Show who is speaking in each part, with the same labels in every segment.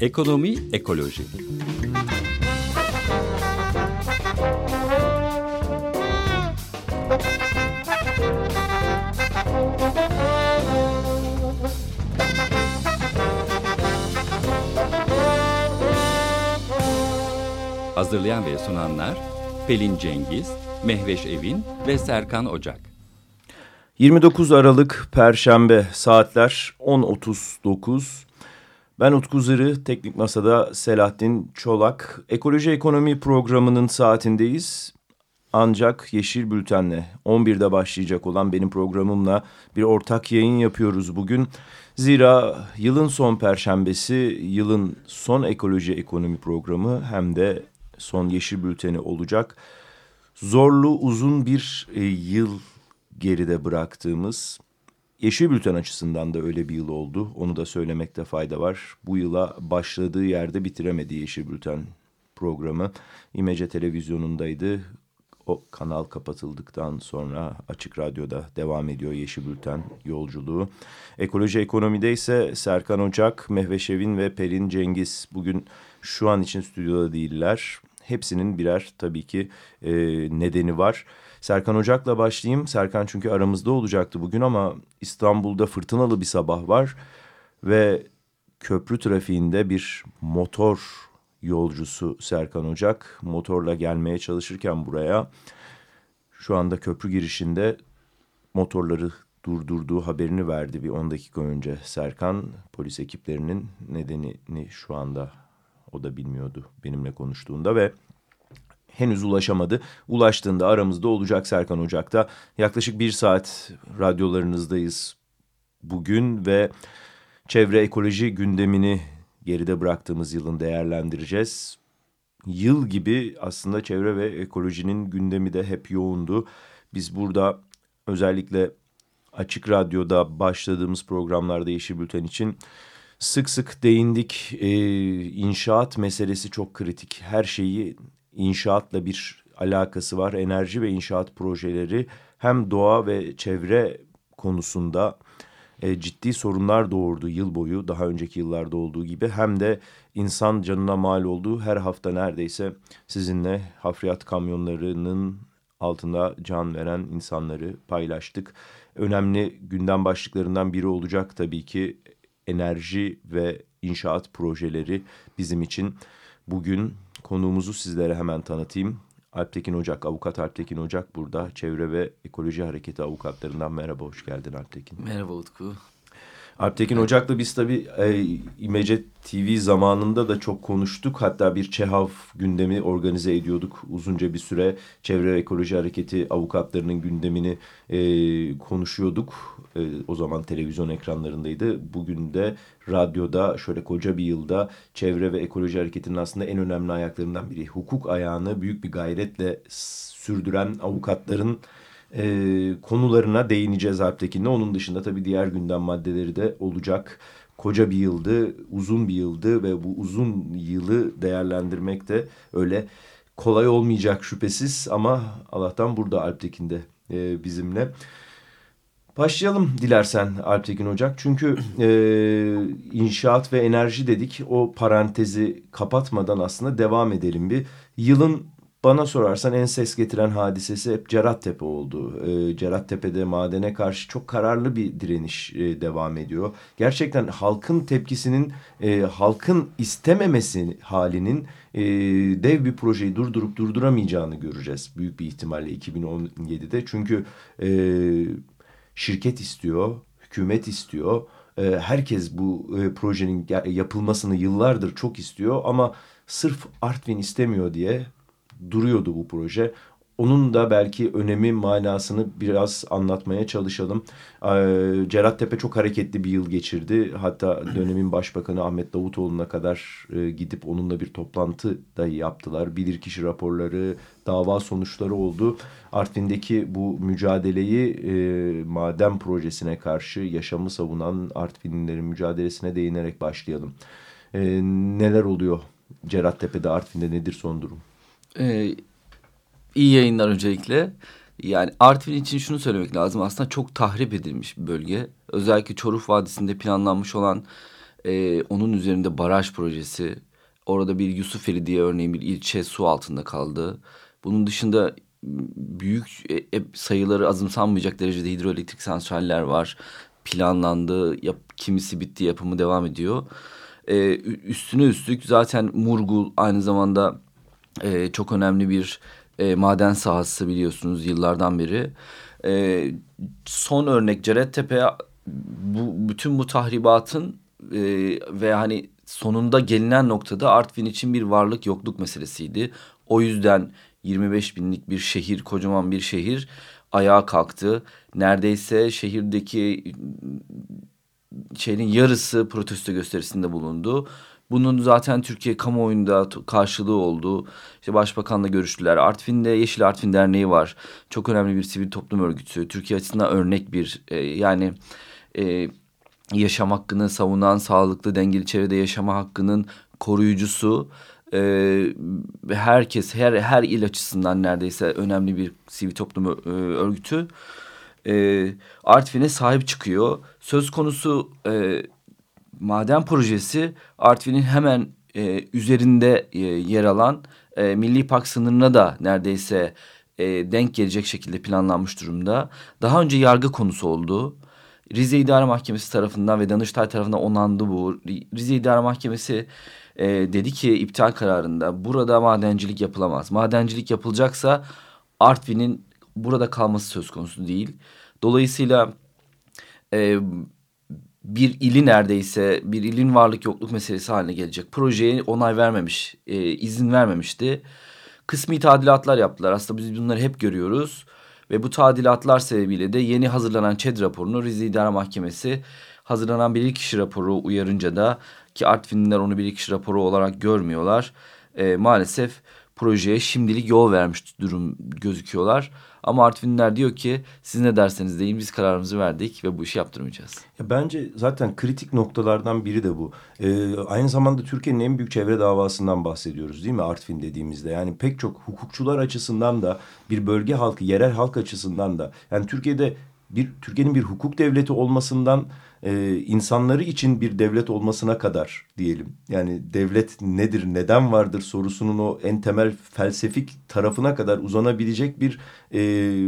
Speaker 1: Ekonomi Ekoloji Hazırlayan ve sunanlar Pelin Cengiz, Mehveş Evin ve Serkan Ocak.
Speaker 2: 29 Aralık Perşembe saatler 10.39. Ben Utku Zırı, Teknik Masa'da Selahattin Çolak. Ekoloji Ekonomi programının saatindeyiz. Ancak Yeşil Bülten'le 11'de başlayacak olan benim programımla bir ortak yayın yapıyoruz bugün. Zira yılın son perşembesi, yılın son ekoloji ekonomi programı hem de son Yeşil Bülteni olacak. Zorlu uzun bir e, yıl geride bıraktığımız Yeşil Bülten açısından da öyle bir yıl oldu. Onu da söylemekte fayda var. Bu yıla başladığı yerde bitiremedi Yeşil Bülten programı. İmece televizyonundaydı. O kanal kapatıldıktan sonra Açık Radyo'da devam ediyor Yeşil Bülten yolculuğu. Ekoloji Ekonomi'de ise Serkan Ocak, Mehveşevin ve Pelin Cengiz bugün şu an için stüdyoda değiller. Hepsinin birer tabii ki e, nedeni var. Serkan Ocak'la başlayayım. Serkan çünkü aramızda olacaktı bugün ama İstanbul'da fırtınalı bir sabah var. Ve köprü trafiğinde bir motor yolcusu Serkan Ocak motorla gelmeye çalışırken buraya şu anda köprü girişinde motorları durdurduğu haberini verdi bir 10 dakika önce Serkan. Polis ekiplerinin nedenini şu anda o da bilmiyordu benimle konuştuğunda ve henüz ulaşamadı. Ulaştığında aramızda olacak Serkan Ocak'ta. Yaklaşık bir saat radyolarınızdayız bugün ve çevre ekoloji gündemini geride bıraktığımız yılın değerlendireceğiz. Yıl gibi aslında çevre ve ekolojinin gündemi de hep yoğundu. Biz burada özellikle Açık Radyo'da başladığımız programlarda Yeşil Bülten için sık sık değindik. Ee, inşaat meselesi çok kritik. Her şeyi inşaatla bir alakası var. Enerji ve inşaat projeleri hem doğa ve çevre konusunda e, ciddi sorunlar doğurdu yıl boyu daha önceki yıllarda olduğu gibi hem de insan canına mal olduğu her hafta neredeyse sizinle hafriyat kamyonlarının altında can veren insanları paylaştık. Önemli gündem başlıklarından biri olacak tabii ki enerji ve inşaat projeleri bizim için. Bugün konuğumuzu sizlere hemen tanıtayım. Alptekin Ocak, avukat Alptekin Ocak burada. Çevre ve Ekoloji Hareketi avukatlarından merhaba, hoş geldin Alptekin.
Speaker 3: Merhaba Utku.
Speaker 2: Alptekin Ocak'la biz tabii e, İmece TV zamanında da çok konuştuk. Hatta bir ÇEHAV gündemi organize ediyorduk uzunca bir süre. Çevre ve Ekoloji Hareketi avukatlarının gündemini e, konuşuyorduk. E, o zaman televizyon ekranlarındaydı. Bugün de radyoda şöyle koca bir yılda Çevre ve Ekoloji Hareketi'nin aslında en önemli ayaklarından biri. Hukuk ayağını büyük bir gayretle sürdüren avukatların e, konularına değineceğiz Alptekin'le. Onun dışında tabii diğer gündem maddeleri de olacak. Koca bir yıldı, uzun bir yıldı ve bu uzun yılı değerlendirmek de öyle kolay olmayacak şüphesiz ama Allah'tan burada Alptekin'de e, bizimle. Başlayalım dilersen Alptekin Ocak. Çünkü e, inşaat ve enerji dedik. O parantezi kapatmadan aslında devam edelim bir. Yılın bana sorarsan en ses getiren hadisesi hep Cerattepe oldu. E, Cerattepe'de madene karşı çok kararlı bir direniş e, devam ediyor. Gerçekten halkın tepkisinin, e, halkın istememesi halinin e, dev bir projeyi durdurup durduramayacağını göreceğiz. Büyük bir ihtimalle 2017'de. Çünkü e, şirket istiyor, hükümet istiyor. E, herkes bu e, projenin yapılmasını yıllardır çok istiyor ama sırf Artvin istemiyor diye duruyordu bu proje. Onun da belki önemi manasını biraz anlatmaya çalışalım. Ee, Cerattepe çok hareketli bir yıl geçirdi. Hatta dönemin başbakanı Ahmet Davutoğlu'na kadar e, gidip onunla bir toplantı da yaptılar. Bilirkişi raporları, dava sonuçları oldu. Artvin'deki bu mücadeleyi e, maden projesine karşı yaşamı savunan Artvinlilerin mücadelesine değinerek başlayalım. E, neler oluyor Cerattepe'de, Artvin'de nedir son durum?
Speaker 3: Ee, iyi yayınlar öncelikle. Yani Artvin için şunu söylemek lazım. Aslında çok tahrip edilmiş bir bölge. Özellikle Çoruh Vadisi'nde planlanmış olan E, onun üzerinde baraj projesi. Orada bir Yusufeli diye örneğin bir ilçe su altında kaldı. Bunun dışında büyük e, e, sayıları azımsanmayacak derecede hidroelektrik santraller var. Planlandı, yap, kimisi bitti, yapımı devam ediyor. Ee, üstüne üstlük zaten Murgul aynı zamanda e, çok önemli bir e, maden sahası biliyorsunuz yıllardan beri. E, son örnek Cerettepe bu bütün bu tahribatın e, ve hani sonunda gelinen noktada Artvin için bir varlık yokluk meselesiydi. O yüzden 25 binlik bir şehir, kocaman bir şehir ayağa kalktı. Neredeyse şehirdeki şeyin yarısı protesto gösterisinde bulundu. Bunun zaten Türkiye kamuoyunda karşılığı oldu. İşte başbakanla görüştüler. Artvin'de Yeşil Artvin Derneği var. Çok önemli bir sivil toplum örgütü. Türkiye açısından örnek bir e, yani e, yaşam hakkını savunan, sağlıklı dengeli çevrede yaşama hakkının koruyucusu e, herkes her her il açısından neredeyse önemli bir sivil toplum e, örgütü e, Artvin'e sahip çıkıyor. Söz konusu e, maden projesi Artvin'in hemen e, üzerinde e, yer alan e, Milli Park sınırına da neredeyse e, denk gelecek şekilde planlanmış durumda. Daha önce yargı konusu oldu. Rize İdare Mahkemesi tarafından ve Danıştay tarafından onandı bu. Rize İdare Mahkemesi e, dedi ki iptal kararında burada madencilik yapılamaz. Madencilik yapılacaksa Artvin'in burada kalması söz konusu değil. Dolayısıyla e, bir ili neredeyse bir ilin varlık yokluk meselesi haline gelecek. Projeye onay vermemiş, e, izin vermemişti. Kısmi tadilatlar yaptılar. Aslında biz bunları hep görüyoruz. Ve bu tadilatlar sebebiyle de yeni hazırlanan ÇED raporunu Rize İdare Mahkemesi hazırlanan bilirkişi raporu uyarınca da ki Artvinliler onu bilirkişi raporu olarak görmüyorlar. E, maalesef projeye şimdilik yol vermiş durum gözüküyorlar. Ama Artvinler diyor ki siz ne derseniz deyin biz kararımızı verdik ve bu işi yaptırmayacağız.
Speaker 2: Ya bence zaten kritik noktalardan biri de bu. Ee, aynı zamanda Türkiye'nin en büyük çevre davasından bahsediyoruz değil mi Artvin dediğimizde? Yani pek çok hukukçular açısından da bir bölge halkı, yerel halk açısından da. Yani Türkiye'de bir Türkiye'nin bir hukuk devleti olmasından e, insanları için bir devlet olmasına kadar diyelim. Yani devlet nedir, neden vardır sorusunun o en temel felsefik tarafına kadar uzanabilecek bir e,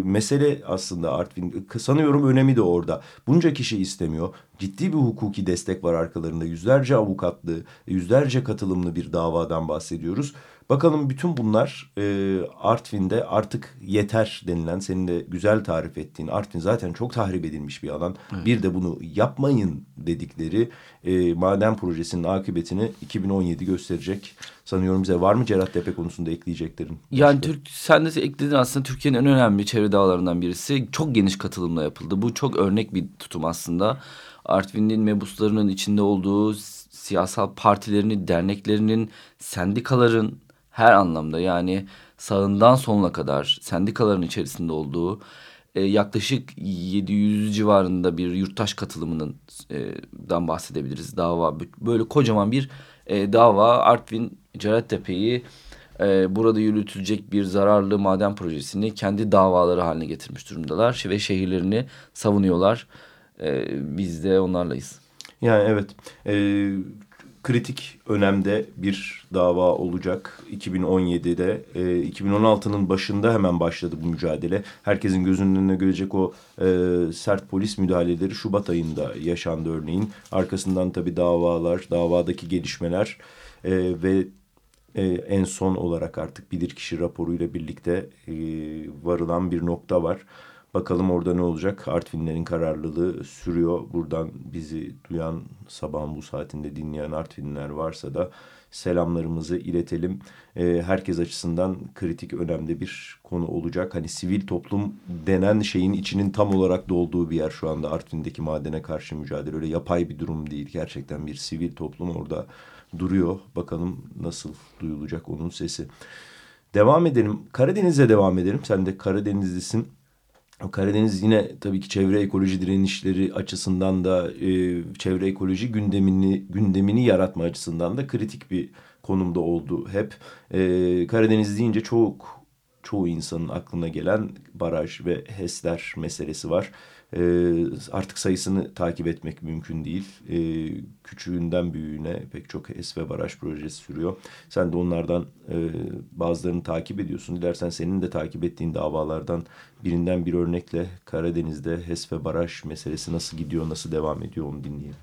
Speaker 2: mesele aslında Artvin. Sanıyorum önemi de orada. Bunca kişi istemiyor. Ciddi bir hukuki destek var arkalarında. Yüzlerce avukatlı, yüzlerce katılımlı bir davadan bahsediyoruz. Bakalım bütün bunlar e, Artvin'de artık yeter denilen senin de güzel tarif ettiğin Artvin zaten çok tahrip edilmiş bir alan. Evet. Bir de bunu yapmayın dedikleri e, maden projesinin akıbetini 2017 gösterecek. Sanıyorum bize var mı Cerattepe konusunda ekleyeceklerin?
Speaker 3: Yani Türk, sen de ekledin aslında Türkiye'nin en önemli çevre dağlarından birisi. Çok geniş katılımla yapıldı. Bu çok örnek bir tutum aslında. Artvin'in mebuslarının içinde olduğu siyasal partilerinin, derneklerinin, sendikaların her anlamda yani sağından sonuna kadar sendikaların içerisinde olduğu e, yaklaşık 700 civarında bir yurttaş katılımının e, dan bahsedebiliriz. Dava böyle kocaman bir e, dava. Artvin Cerettepe'yi e, burada yürütülecek bir zararlı maden projesini kendi davaları haline getirmiş durumdalar ve şehirlerini savunuyorlar. E, biz de onlarlayız.
Speaker 2: Yani evet. E, kritik önemde bir dava olacak 2017'de. E, 2016'nın başında hemen başladı bu mücadele. Herkesin gözünün önüne gelecek o e, sert polis müdahaleleri Şubat ayında yaşandı örneğin. Arkasından tabii davalar, davadaki gelişmeler e, ve e, en son olarak artık bilirkişi raporuyla birlikte e, varılan bir nokta var. Bakalım orada ne olacak? Artvinlerin kararlılığı sürüyor. Buradan bizi duyan sabahın bu saatinde dinleyen Artvinler varsa da selamlarımızı iletelim. E, herkes açısından kritik önemli bir konu olacak. Hani sivil toplum denen şeyin içinin tam olarak dolduğu bir yer şu anda Artvin'deki madene karşı mücadele. Öyle yapay bir durum değil. Gerçekten bir sivil toplum orada duruyor. Bakalım nasıl duyulacak onun sesi. Devam edelim. Karadeniz'e devam edelim. Sen de Karadenizlisin. Karadeniz yine tabii ki çevre ekoloji direnişleri açısından da e, çevre ekoloji gündemini gündemini yaratma açısından da kritik bir konumda oldu hep. E, Karadeniz deyince çok çoğu insanın aklına gelen baraj ve HES'ler meselesi var. E, artık sayısını takip etmek mümkün değil. E, küçüğünden büyüğüne pek çok HES ve baraj projesi sürüyor. Sen de onlardan e, bazılarını takip ediyorsun. Dilersen senin de takip ettiğin davalardan birinden bir örnekle Karadeniz'de HES ve baraj meselesi nasıl gidiyor, nasıl devam ediyor onu dinleyelim.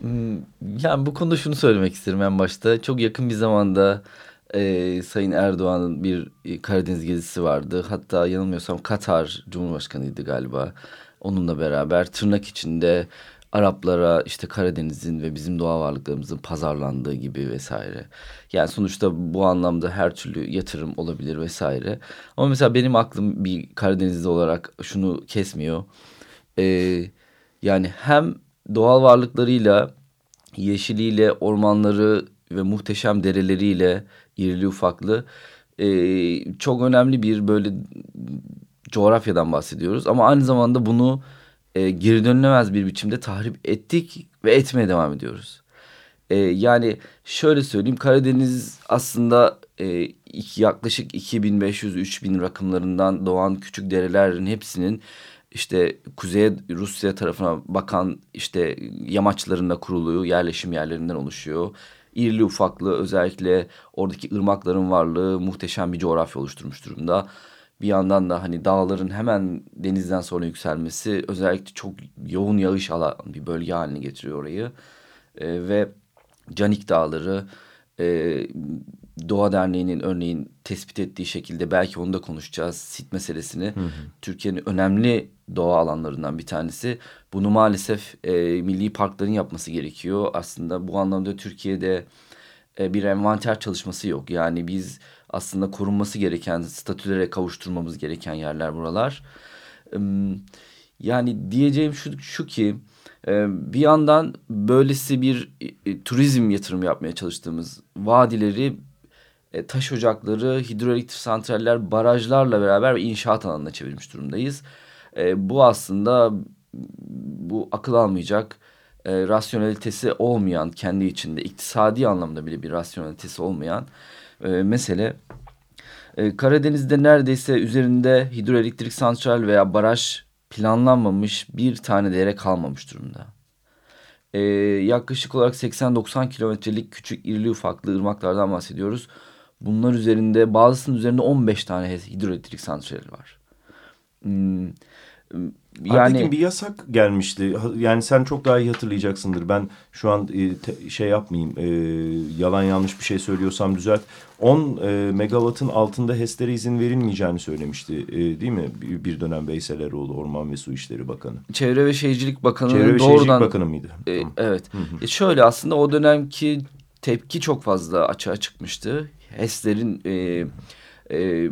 Speaker 3: Hmm, yani bu konuda şunu söylemek isterim en başta. Çok yakın bir zamanda e, Sayın Erdoğan'ın bir e, Karadeniz gezisi vardı. Hatta yanılmıyorsam Katar Cumhurbaşkanıydı galiba. Onunla beraber tırnak içinde Araplara işte Karadeniz'in ve bizim doğa varlıklarımızın pazarlandığı gibi vesaire. Yani sonuçta bu anlamda her türlü yatırım olabilir vesaire. Ama mesela benim aklım bir Karadenizli olarak şunu kesmiyor. Ee, yani hem doğal varlıklarıyla, yeşiliyle, ormanları ve muhteşem dereleriyle irili ufaklı e, çok önemli bir böyle coğrafyadan bahsediyoruz. Ama aynı zamanda bunu e, geri dönülemez bir biçimde tahrip ettik ve etmeye devam ediyoruz. E, yani şöyle söyleyeyim Karadeniz aslında e, iki, yaklaşık 2500-3000 rakımlarından doğan küçük derelerin hepsinin işte kuzeye Rusya tarafına bakan işte yamaçlarında kuruluyor, yerleşim yerlerinden oluşuyor. İrili ufaklı özellikle oradaki ırmakların varlığı muhteşem bir coğrafya oluşturmuş durumda. Bir yandan da hani dağların hemen denizden sonra yükselmesi özellikle çok yoğun yağış alan bir bölge haline getiriyor orayı. E, ve Canik Dağları e, Doğa Derneği'nin örneğin tespit ettiği şekilde belki onu da konuşacağız. Sit meselesini Türkiye'nin önemli doğa alanlarından bir tanesi. Bunu maalesef e, milli parkların yapması gerekiyor. Aslında bu anlamda Türkiye'de e, bir envanter çalışması yok. Yani biz aslında korunması gereken, statülere kavuşturmamız gereken yerler buralar. Yani diyeceğim şu, şu ki e, bir yandan böylesi bir e, turizm yatırım yapmaya çalıştığımız vadileri e, taş ocakları, hidroelektrik santraller, barajlarla beraber inşaat alanına çevirmiş durumdayız. bu aslında bu akıl almayacak, rasyonelitesi olmayan kendi içinde iktisadi anlamda bile bir rasyonelitesi olmayan e, mesele. E, Karadeniz'de neredeyse üzerinde hidroelektrik santral veya baraj planlanmamış bir tane dere kalmamış durumda. E, yaklaşık olarak 80-90 kilometrelik küçük irili ufaklı ırmaklardan bahsediyoruz. Bunlar üzerinde bazısının üzerinde 15 tane hidroelektrik santrali var. Hmm,
Speaker 2: yani Aytekin bir yasak gelmişti. Yani sen çok daha iyi hatırlayacaksındır. Ben şu an e, te, şey yapmayayım. E, yalan yanlış bir şey söylüyorsam düzelt. 10 e, megawattın altında HES'lere izin verilmeyeceğini söylemişti. E, değil mi? Bir, bir dönem Veysel Eroğlu Orman ve Su İşleri Bakanı.
Speaker 3: Çevre ve Şehircilik Bakanı
Speaker 2: Çevre ve doğrudan, Şehircilik Bakanı mıydı?
Speaker 3: E, tamam. Evet. Hı hı. E, şöyle aslında o dönemki tepki çok fazla açığa çıkmıştı. HES'lerin e, e,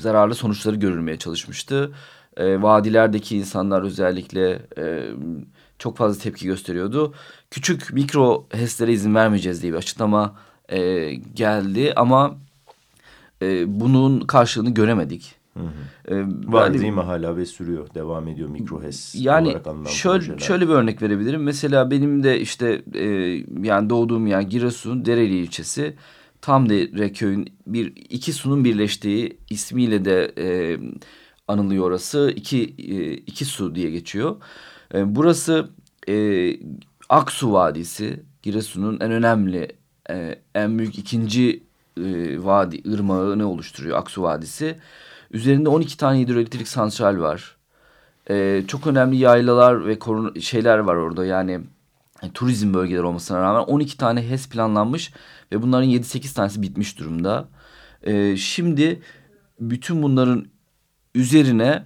Speaker 3: zararlı sonuçları görülmeye çalışmıştı e, vadilerdeki insanlar özellikle e, çok fazla tepki gösteriyordu. Küçük mikro HES'lere izin vermeyeceğiz diye bir açıklama e, geldi ama e, bunun karşılığını göremedik. Hı
Speaker 2: hı. Var yani, değil mi hala ve sürüyor devam ediyor mikro HES
Speaker 3: yani olarak şöyle, projeler. şöyle bir örnek verebilirim. Mesela benim de işte e, yani doğduğum yer Giresun Dereli ilçesi tam de köyün bir iki sunun birleştiği ismiyle de e, anılıyor orası. İki, e, iki su diye geçiyor. E, burası e, Aksu Vadisi. Giresun'un en önemli, e, en büyük ikinci e, vadi, ırmağını oluşturuyor Aksu Vadisi. Üzerinde 12 tane hidroelektrik santral var. E, çok önemli yaylalar ve korun şeyler var orada. Yani yani turizm bölgeleri olmasına rağmen 12 tane HES planlanmış ve bunların 7-8 tanesi bitmiş durumda. E, şimdi bütün bunların üzerine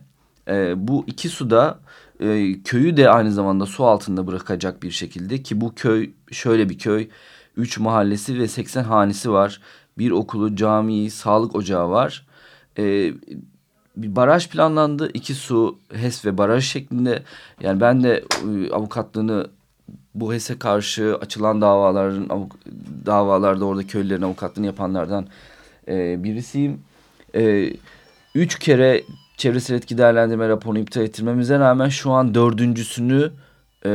Speaker 3: e, bu iki suda e, köyü de aynı zamanda su altında bırakacak bir şekilde ki bu köy şöyle bir köy. Üç mahallesi ve 80 hanesi var. Bir okulu, camiyi, sağlık ocağı var. E, bir baraj planlandı. iki su, HES ve baraj şeklinde. Yani ben de e, avukatlığını bu HES'e karşı açılan davaların avuk, davalarda orada köylülerin avukatlığını yapanlardan e, birisiyim. Evet 3 kere çevresel etki değerlendirme raporunu iptal ettirmemize rağmen şu an dördüncüsünü e,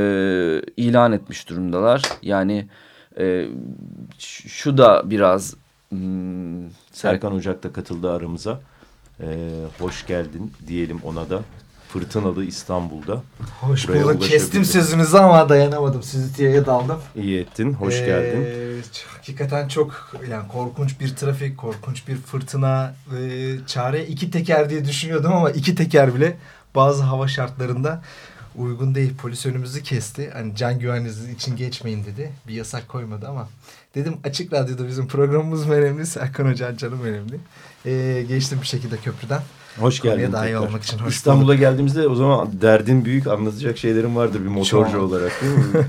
Speaker 3: ilan etmiş durumdalar. Yani e, şu da biraz...
Speaker 2: Hmm, Serkan Ocak katıldı aramıza. Ee, hoş geldin diyelim ona da. Fırtınalı İstanbul'da.
Speaker 4: Hoş
Speaker 2: Buraya
Speaker 4: bulduk. Kestim sözünüzü ama dayanamadım. Sizi daldım.
Speaker 2: İyi ettin, hoş
Speaker 4: Ee,
Speaker 2: geldin.
Speaker 4: Hakikaten çok yani korkunç bir trafik, korkunç bir fırtına. Ee, çare iki teker diye düşünüyordum ama iki teker bile bazı hava şartlarında uygun değil. Polis önümüzü kesti. Hani can güvenliğiniz için geçmeyin dedi. Bir yasak koymadı ama dedim açık radyoda bizim programımız mı önemli, Serkan Hoca canım önemli. Ee, geçtim bir şekilde köprüden.
Speaker 2: Hoş
Speaker 4: Konuya
Speaker 2: geldin
Speaker 4: daha iyi
Speaker 2: tekrar.
Speaker 4: olmak için hoş
Speaker 2: İstanbul'a geldiğimizde o zaman derdin büyük anlatacak şeylerin vardır bir motorcu
Speaker 4: Çok.
Speaker 2: olarak değil mi?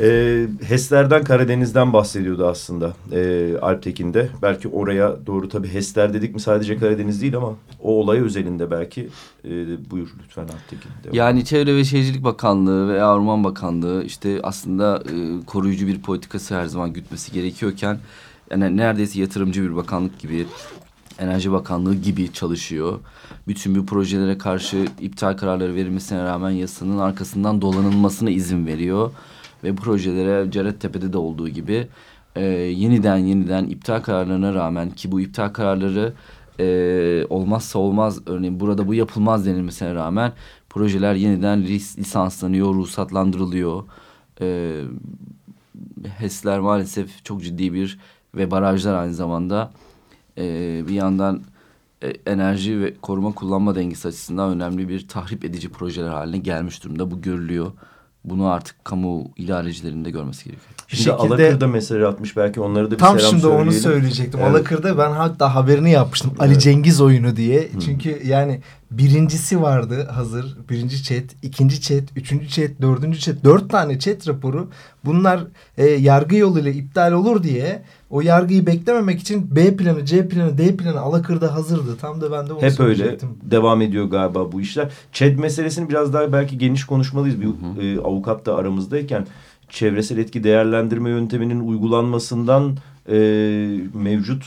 Speaker 2: Ee, HES'lerden Karadeniz'den bahsediyordu aslında e, Alptekin'de. Belki oraya doğru tabii HES'ler dedik mi sadece Karadeniz değil ama o olay özelinde belki. E, buyur lütfen Alptekin. devam.
Speaker 3: Yani Çevre ve Şehircilik Bakanlığı ve Orman Bakanlığı işte aslında e, koruyucu bir politikası her zaman gütmesi gerekiyorken yani neredeyse yatırımcı bir bakanlık gibi Enerji Bakanlığı gibi çalışıyor. Bütün bu projelere karşı iptal kararları verilmesine rağmen yasanın arkasından dolanılmasına izin veriyor. Ve projelere Cerettepe'de de olduğu gibi e, yeniden yeniden iptal kararlarına rağmen ki bu iptal kararları e, olmazsa olmaz örneğin burada bu yapılmaz denilmesine rağmen projeler yeniden lis- lisanslanıyor, ruhsatlandırılıyor. E, HES'ler maalesef çok ciddi bir ve barajlar aynı zamanda e, bir yandan e, enerji ve koruma kullanma dengesi açısından önemli bir tahrip edici projeler haline gelmiş durumda. Bu görülüyor. Bunu artık kamu idarecilerinin de görmesi gerekiyor.
Speaker 2: Şimdi
Speaker 4: şekilde-
Speaker 2: Alakır'da mesaj atmış belki onlara da bir
Speaker 4: Tam
Speaker 2: selam
Speaker 4: şimdi onu
Speaker 2: söyleyelim.
Speaker 4: söyleyecektim.
Speaker 2: Evet.
Speaker 4: Alakır'da ben hatta haberini yapmıştım. Ali
Speaker 2: Evet.
Speaker 4: Cengiz oyunu diye. Çünkü yani birincisi vardı hazır. Birinci chat, ikinci chat, üçüncü chat, dördüncü chat. Dört tane chat raporu. Bunlar e, yargı yoluyla iptal olur diye o yargıyı beklememek için B planı, C planı, D planı Alakır'da hazırdı. Tam da ben de onu
Speaker 2: Hep öyle devam ediyor galiba bu işler. ÇED meselesini biraz daha belki geniş konuşmalıyız. Bir e, avukat da aramızdayken çevresel etki değerlendirme yönteminin uygulanmasından e, mevcut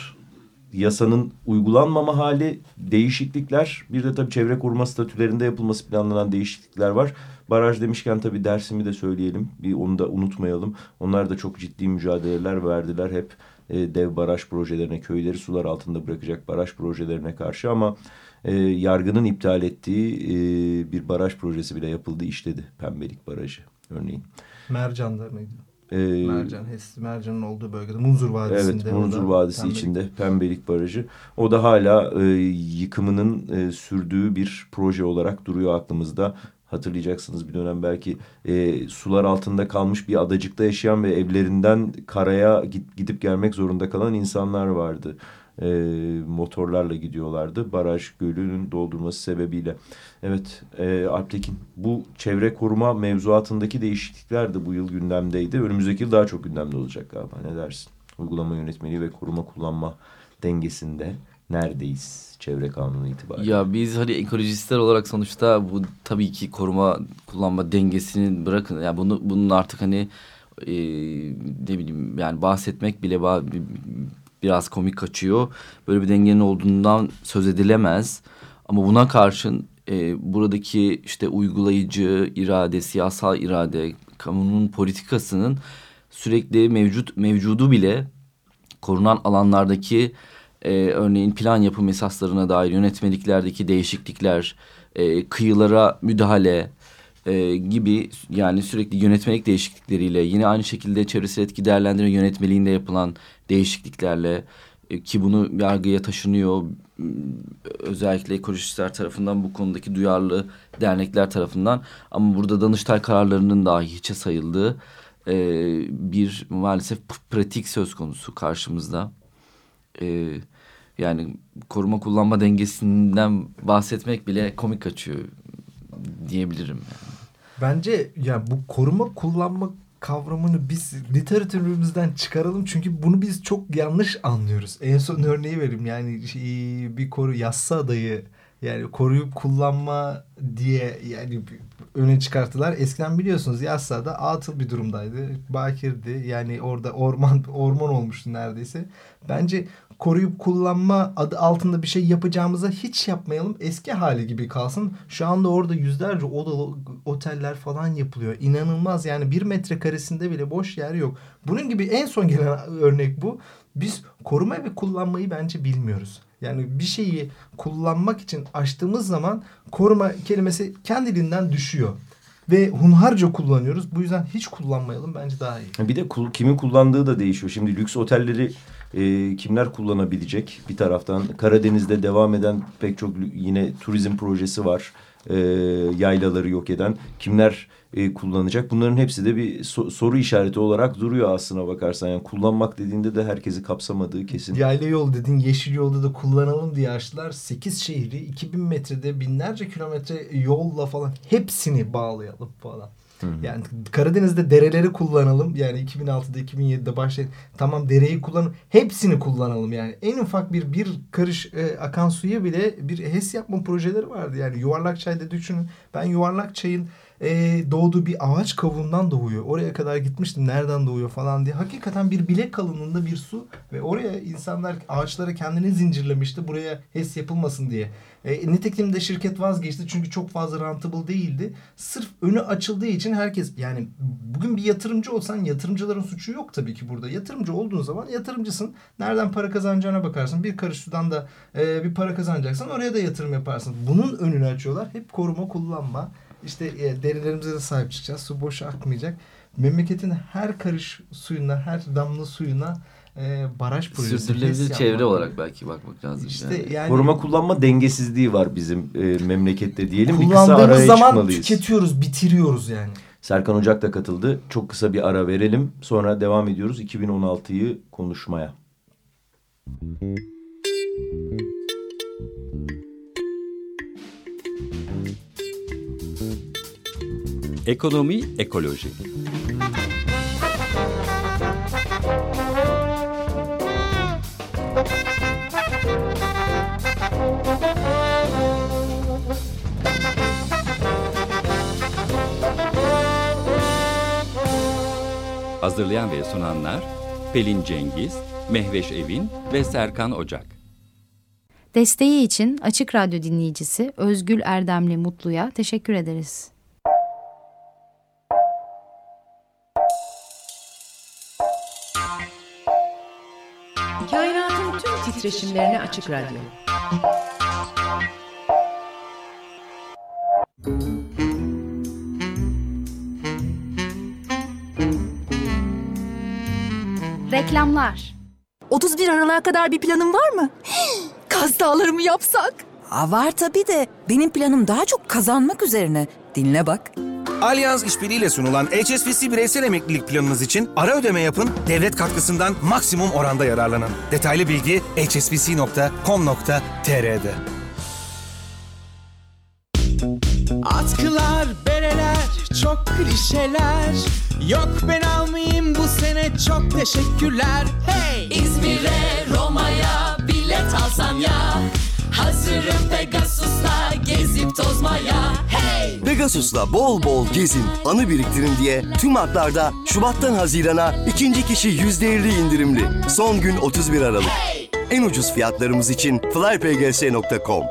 Speaker 2: yasanın uygulanmama hali, değişiklikler, bir de tabii çevre koruma statülerinde yapılması planlanan değişiklikler var. Baraj demişken tabii dersimi de söyleyelim. Bir onu da unutmayalım. Onlar da çok ciddi mücadeleler verdiler hep e, dev baraj projelerine, köyleri sular altında bırakacak baraj projelerine karşı ama e, yargının iptal ettiği e, bir baraj projesi bile yapıldı, işledi. Pembelik Barajı örneğin.
Speaker 4: Mercan'da mıydı?
Speaker 2: E,
Speaker 4: Mercan, Hes, Mercan'ın olduğu bölgede. Munzur Vadisi'nde.
Speaker 2: Evet, Munzur Vadisi
Speaker 4: Pembelik.
Speaker 2: içinde Pembelik Barajı. O da hala e, yıkımının e, sürdüğü bir proje olarak duruyor aklımızda. Hatırlayacaksınız bir dönem belki e, sular altında kalmış bir adacıkta yaşayan ve evlerinden karaya git, gidip gelmek zorunda kalan insanlar vardı. E, motorlarla gidiyorlardı baraj gölünün doldurması sebebiyle. Evet e, Alptekin bu çevre koruma mevzuatındaki değişiklikler de bu yıl gündemdeydi. Önümüzdeki yıl daha çok gündemde olacak galiba ne dersin? Uygulama yönetmeliği ve koruma kullanma dengesinde neredeyiz çevre kanunu itibariyle?
Speaker 3: Ya biz hani ekolojistler olarak sonuçta bu tabii ki koruma kullanma dengesini bırakın. Ya yani bunu bunun artık hani e, ne bileyim yani bahsetmek bile biraz komik kaçıyor. Böyle bir dengenin olduğundan söz edilemez. Ama buna karşın e, buradaki işte uygulayıcı irade, siyasal irade, kamunun politikasının sürekli mevcut mevcudu bile korunan alanlardaki e, örneğin plan yapım esaslarına dair yönetmeliklerdeki değişiklikler, e, kıyılara müdahale e, gibi yani sürekli yönetmelik değişiklikleriyle yine aynı şekilde çevresel etki değerlendirme yönetmeliğinde yapılan değişikliklerle e, ki bunu yargıya taşınıyor özellikle ekolojistler tarafından bu konudaki duyarlı dernekler tarafından ama burada Danıştay kararlarının dahi hiçe sayıldığı e, bir maalesef pratik söz konusu karşımızda. E, yani koruma kullanma dengesinden bahsetmek bile komik kaçıyor diyebilirim. Yani.
Speaker 4: Bence ya bu koruma kullanma kavramını biz literatürümüzden çıkaralım çünkü bunu biz çok yanlış anlıyoruz. En son örneği vereyim yani şey, bir koru yassa adayı yani koruyup kullanma diye yani öne çıkarttılar. Eskiden biliyorsunuz Yassıada atıl bir durumdaydı. Bakirdi. Yani orada orman orman olmuştu neredeyse. Bence koruyup kullanma adı altında bir şey yapacağımıza hiç yapmayalım. Eski hali gibi kalsın. Şu anda orada yüzlerce odalı oteller falan yapılıyor. İnanılmaz yani bir metrekaresinde bile boş yer yok. Bunun gibi en son gelen örnek bu. Biz koruma ve kullanmayı bence bilmiyoruz. Yani bir şeyi kullanmak için açtığımız zaman koruma kelimesi kendiliğinden düşüyor. Ve hunharca kullanıyoruz. Bu yüzden hiç kullanmayalım bence daha iyi.
Speaker 2: Bir de kul, kimin kullandığı da değişiyor. Şimdi lüks otelleri e, kimler kullanabilecek? Bir taraftan Karadeniz'de devam eden pek çok yine turizm projesi var. E, yaylaları yok eden. Kimler e, kullanacak? Bunların hepsi de bir so soru işareti olarak duruyor aslına bakarsan. Yani kullanmak dediğinde de herkesi kapsamadığı kesin.
Speaker 4: Yayla yol dedin, yeşil yolda da kullanalım diye açtılar. 8 şehri 2000 metrede binlerce kilometre yolla falan hepsini bağlayalım falan. Hı hı. Yani Karadeniz'de dereleri kullanalım. Yani 2006'da 2007'de başlayın. Tamam dereyi kullanalım. Hepsini kullanalım yani. En ufak bir bir karış e, akan suya bile bir HES yapma projeleri vardı. Yani yuvarlak çayda düşünün. Ben yuvarlak çayın e, doğduğu bir ağaç kavuğundan doğuyor. Oraya kadar gitmiştim nereden doğuyor falan diye. Hakikaten bir bilek kalınlığında bir su ve oraya insanlar ağaçlara kendini zincirlemişti buraya HES yapılmasın diye. E, nitekim de şirket vazgeçti çünkü çok fazla rentable değildi. Sırf önü açıldığı için herkes yani bugün bir yatırımcı olsan yatırımcıların suçu yok tabii ki burada. Yatırımcı olduğun zaman yatırımcısın. Nereden para kazanacağına bakarsın. Bir karış sudan da e, bir para kazanacaksan oraya da yatırım yaparsın. Bunun önünü açıyorlar. Hep koruma kullanma. İşte e, derilerimize de sahip çıkacağız. Su boşa akmayacak. Memleketin her karış suyuna, her damla suyuna e, baraj projesi.
Speaker 3: Sürdürülebilir çevre olarak belki bakmak lazım.
Speaker 2: İşte yani. yani koruma kullanma dengesizliği var bizim e, memlekette diyelim.
Speaker 4: Kullandığımız bir kısa araya zaman çıkmalıyız. tüketiyoruz, bitiriyoruz yani.
Speaker 2: Serkan Ocak da katıldı. Çok kısa bir ara verelim. Sonra devam ediyoruz 2016'yı konuşmaya.
Speaker 1: Ekonomi, ekoloji. Hazırlayan ve sunanlar Pelin Cengiz, Mehveş Evin ve Serkan Ocak.
Speaker 5: Desteği için Açık Radyo dinleyicisi Özgül Erdemli Mutlu'ya teşekkür ederiz.
Speaker 6: Kainatın tüm titreşimlerine Açık Radyo.
Speaker 5: Reklamlar
Speaker 7: 31 Aralık'a kadar bir planın var mı? Kaz dağlarımı yapsak?
Speaker 8: Aa, var tabii de benim planım daha çok kazanmak üzerine. Dinle bak.
Speaker 9: Alyans işbirliğiyle sunulan HSBC bireysel emeklilik planınız için ara ödeme yapın, devlet katkısından maksimum oranda yararlanın. Detaylı bilgi hsbc.com.tr'de.
Speaker 10: Atkılar, çok klişeler. Yok ben almayayım bu sene çok teşekkürler. Hey!
Speaker 11: İzmir'e, Roma'ya bilet alsam ya. Hazırım Pegasus'la gezip tozmaya. Hey!
Speaker 12: Pegasus'la bol bol gezin, anı biriktirin diye tüm hatlarda Şubat'tan Haziran'a ikinci kişi %50 indirimli. Son gün 31 Aralık. Hey! En ucuz fiyatlarımız için flypgs.com.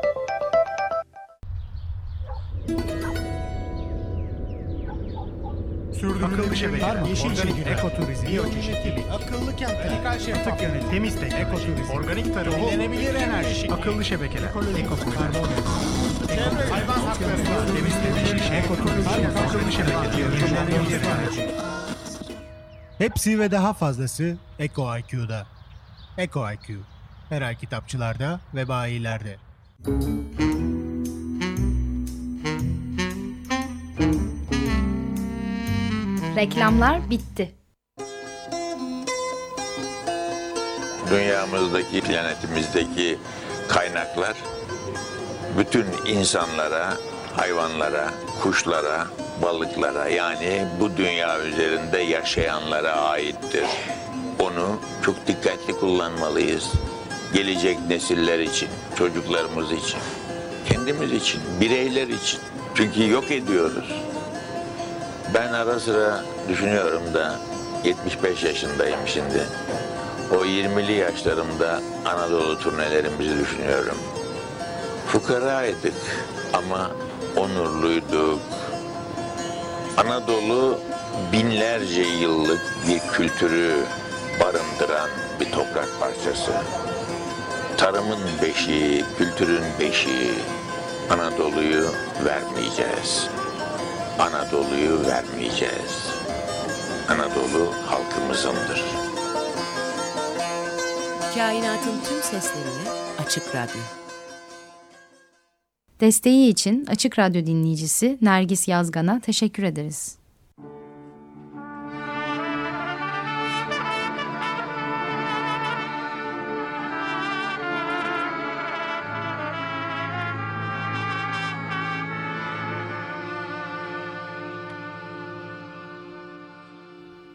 Speaker 13: Akıllı şebekeler, yeşil çevre, ekoturizm, biyoçeşitlilik, akıllı kentler, radikal şeffaf, yönetim, temiz teknoloji, ekoturizm, organik tarım, yenilenebilir enerji, akıllı şebekeler, ekoturizm, hayvan hakları, temiz teknoloji, ekoturizm, akıllı şebekeler, yenilenebilir enerji. Hepsi ve daha fazlası Eko IQ'da. Eko IQ. Her ay kitapçılarda ve bayilerde.
Speaker 5: Reklamlar bitti.
Speaker 14: Dünyamızdaki, planetimizdeki kaynaklar bütün insanlara, hayvanlara, kuşlara, balıklara yani bu dünya üzerinde yaşayanlara aittir. Onu çok dikkatli kullanmalıyız. Gelecek nesiller için, çocuklarımız için, kendimiz için, bireyler için. Çünkü yok ediyoruz. Ben ara sıra düşünüyorum da 75 yaşındayım şimdi. o 20'li yaşlarımda Anadolu turnelerimizi düşünüyorum. Fukaraydık ama onurluyduk. Anadolu binlerce yıllık bir kültürü barındıran bir toprak parçası. Tarımın beşiği, kültürün beşiği. Anadolu'yu vermeyeceğiz. Anadolu'yu vermeyeceğiz. Anadolu halkımızındır.
Speaker 6: Kainatın tüm seslerine açık radyo.
Speaker 5: Desteği için Açık Radyo dinleyicisi Nergis Yazgan'a teşekkür ederiz.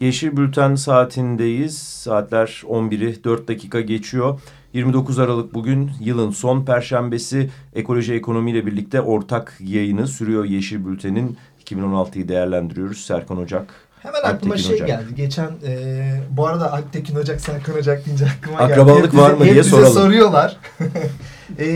Speaker 2: Yeşil Bülten saatindeyiz. Saatler 11'i 4 dakika geçiyor. 29 Aralık bugün yılın son perşembesi ekoloji ekonomi ile birlikte ortak yayını sürüyor Yeşil Bülten'in 2016'yı değerlendiriyoruz. Serkan Ocak.
Speaker 4: Hemen aklıma
Speaker 2: Alptekin
Speaker 4: şey
Speaker 2: Ocak.
Speaker 4: geldi. Geçen e, bu arada Alptekin Ocak, Serkan Ocak deyince aklıma geldi.
Speaker 2: Akrabalık
Speaker 4: Hep bize-
Speaker 2: var mı diye
Speaker 4: bize
Speaker 2: soralım.
Speaker 4: soruyorlar. e,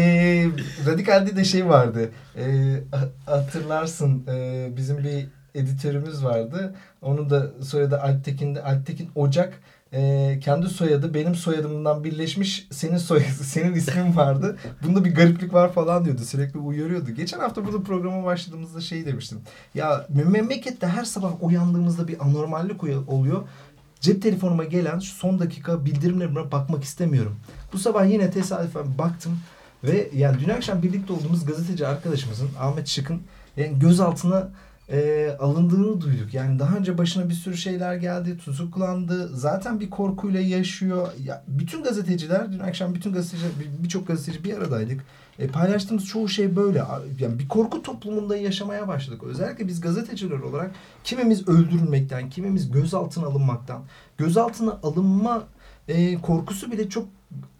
Speaker 4: Radikal'de de şey vardı. E, ha- hatırlarsın e, bizim bir editörümüz vardı. Onun da soyadı Alptekin'de. Alptekin Ocak. E, kendi soyadı benim soyadımdan birleşmiş senin soyadı senin ismin vardı. Bunda bir gariplik var falan diyordu. Sürekli uyarıyordu. Geçen hafta burada programa başladığımızda şey demiştim. Ya memlekette her sabah uyandığımızda bir anormallik oluyor. Cep telefonuma gelen şu son dakika bildirimlerime bakmak istemiyorum. Bu sabah yine tesadüfen baktım ve yani dün akşam birlikte olduğumuz gazeteci arkadaşımızın Ahmet Şık'ın yani gözaltına e, alındığını duyduk. Yani daha önce başına bir sürü şeyler geldi, tutuklandı. Zaten bir korkuyla yaşıyor. Ya, bütün gazeteciler, dün akşam bütün gazeteciler, bir- birçok gazeteci bir aradaydık. E, paylaştığımız çoğu şey böyle. Yani bir korku toplumunda yaşamaya başladık. Özellikle biz gazeteciler olarak kimimiz öldürülmekten, kimimiz gözaltına alınmaktan, gözaltına alınma e, korkusu bile çok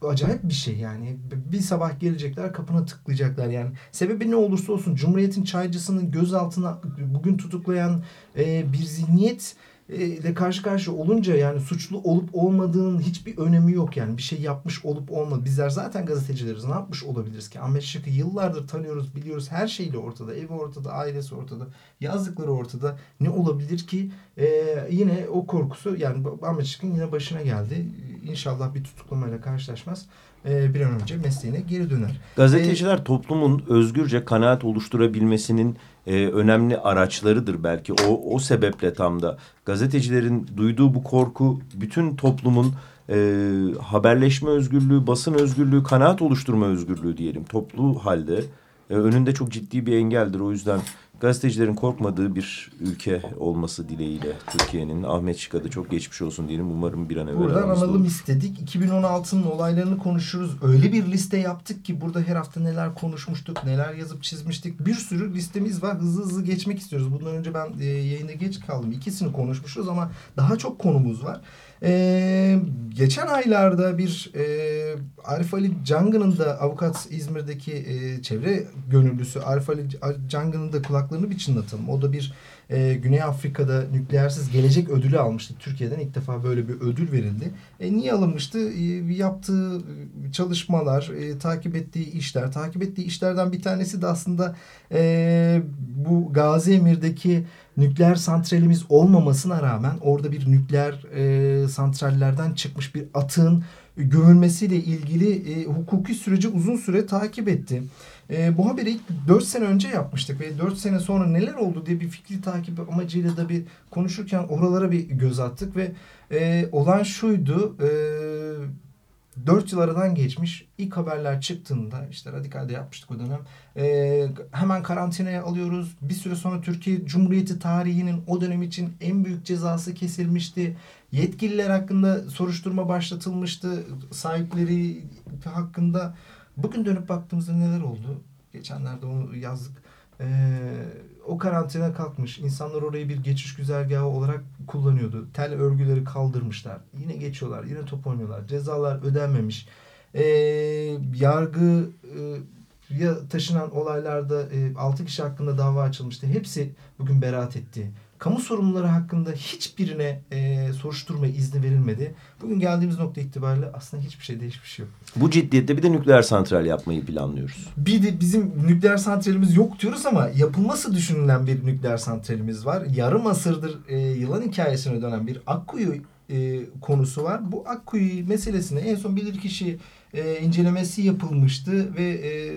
Speaker 4: acayip bir şey yani. Bir sabah gelecekler kapına tıklayacaklar yani. Sebebi ne olursa olsun Cumhuriyet'in çaycısının gözaltına bugün tutuklayan e, bir zihniyet ile karşı karşıya olunca yani suçlu olup olmadığının hiçbir önemi yok yani. Bir şey yapmış olup olmadı. Bizler zaten gazetecileriz. Ne yapmış olabiliriz ki? Ahmet Şık'ı yıllardır tanıyoruz, biliyoruz. Her şeyle ortada. Evi ortada, ailesi ortada. Yazdıkları ortada. Ne olabilir ki? E, yine o korkusu yani Ahmet Şık'ın yine başına geldi. İnşallah bir tutuklamayla karşılaşmaz. E, bir an önce mesleğine geri döner.
Speaker 2: Gazeteciler toplumun özgürce kanaat oluşturabilmesinin e, önemli araçlarıdır belki. O, o sebeple tam da gazetecilerin duyduğu bu korku bütün toplumun e, haberleşme özgürlüğü, basın özgürlüğü, kanaat oluşturma özgürlüğü diyelim. Toplu halde e, önünde çok ciddi bir engeldir. O yüzden gazetecilerin korkmadığı bir ülke olması dileğiyle Türkiye'nin Ahmet Şık'a da çok geçmiş olsun diyelim. Umarım bir an evvel
Speaker 4: Buradan analım
Speaker 2: olur.
Speaker 4: istedik. 2016'nın olaylarını konuşuruz. Öyle bir liste yaptık ki burada her hafta neler konuşmuştuk, neler yazıp çizmiştik. Bir sürü listemiz var. Hızlı hızlı geçmek istiyoruz. Bundan önce ben e, yayına geç kaldım. İkisini konuşmuşuz ama daha çok konumuz var. E, geçen aylarda bir e, Arif Ali Cangı'nın da avukat İzmir'deki e, çevre gönüllüsü Arif Ali Cangı'nın da kulaklarını bir çınlatalım. O da bir e, Güney Afrika'da nükleersiz gelecek ödülü almıştı. Türkiye'den ilk defa böyle bir ödül verildi. E, niye alınmıştı? E, yaptığı e, çalışmalar, e, takip ettiği işler. Takip ettiği işlerden bir tanesi de aslında e, bu Gazi Emir'deki nükleer santralimiz olmamasına rağmen orada bir nükleer e, santrallerden çıkmış bir atığın gömülmesiyle ilgili e, hukuki süreci uzun süre takip etti. E, bu haberi ilk 4 sene önce yapmıştık ve 4 sene sonra neler oldu diye bir fikri takip amacıyla da bir konuşurken oralara bir göz attık ve e, olan şuydu e, Dört yıl aradan geçmiş. İlk haberler çıktığında işte radikalde yapmıştık o dönem. E, hemen karantinaya alıyoruz. Bir süre sonra Türkiye Cumhuriyeti tarihinin o dönem için en büyük cezası kesilmişti. Yetkililer hakkında soruşturma başlatılmıştı. Sahipleri hakkında. Bugün dönüp baktığımızda neler oldu? Geçenlerde onu yazdık. Ee, o karantina kalkmış. İnsanlar orayı bir geçiş güzergahı olarak kullanıyordu. Tel örgüleri kaldırmışlar. Yine geçiyorlar. Yine top oynuyorlar. Cezalar ödenmemiş. Ee, yargı e, ya taşınan olaylarda e, 6 kişi hakkında dava açılmıştı. Hepsi bugün beraat etti kamu sorumluları hakkında hiçbirine e, soruşturma izni verilmedi. Bugün geldiğimiz nokta itibariyle aslında hiçbir şey değişmiş yok.
Speaker 2: Bu ciddiyette bir de nükleer santral yapmayı planlıyoruz.
Speaker 4: Bir de bizim nükleer santralimiz yok diyoruz ama yapılması düşünülen bir nükleer santralimiz var. Yarım asırdır e, yılan hikayesine dönen bir Akkuyu e, konusu var. Bu Akkuyu meselesine en son bilirkişi e, incelemesi yapılmıştı ve e,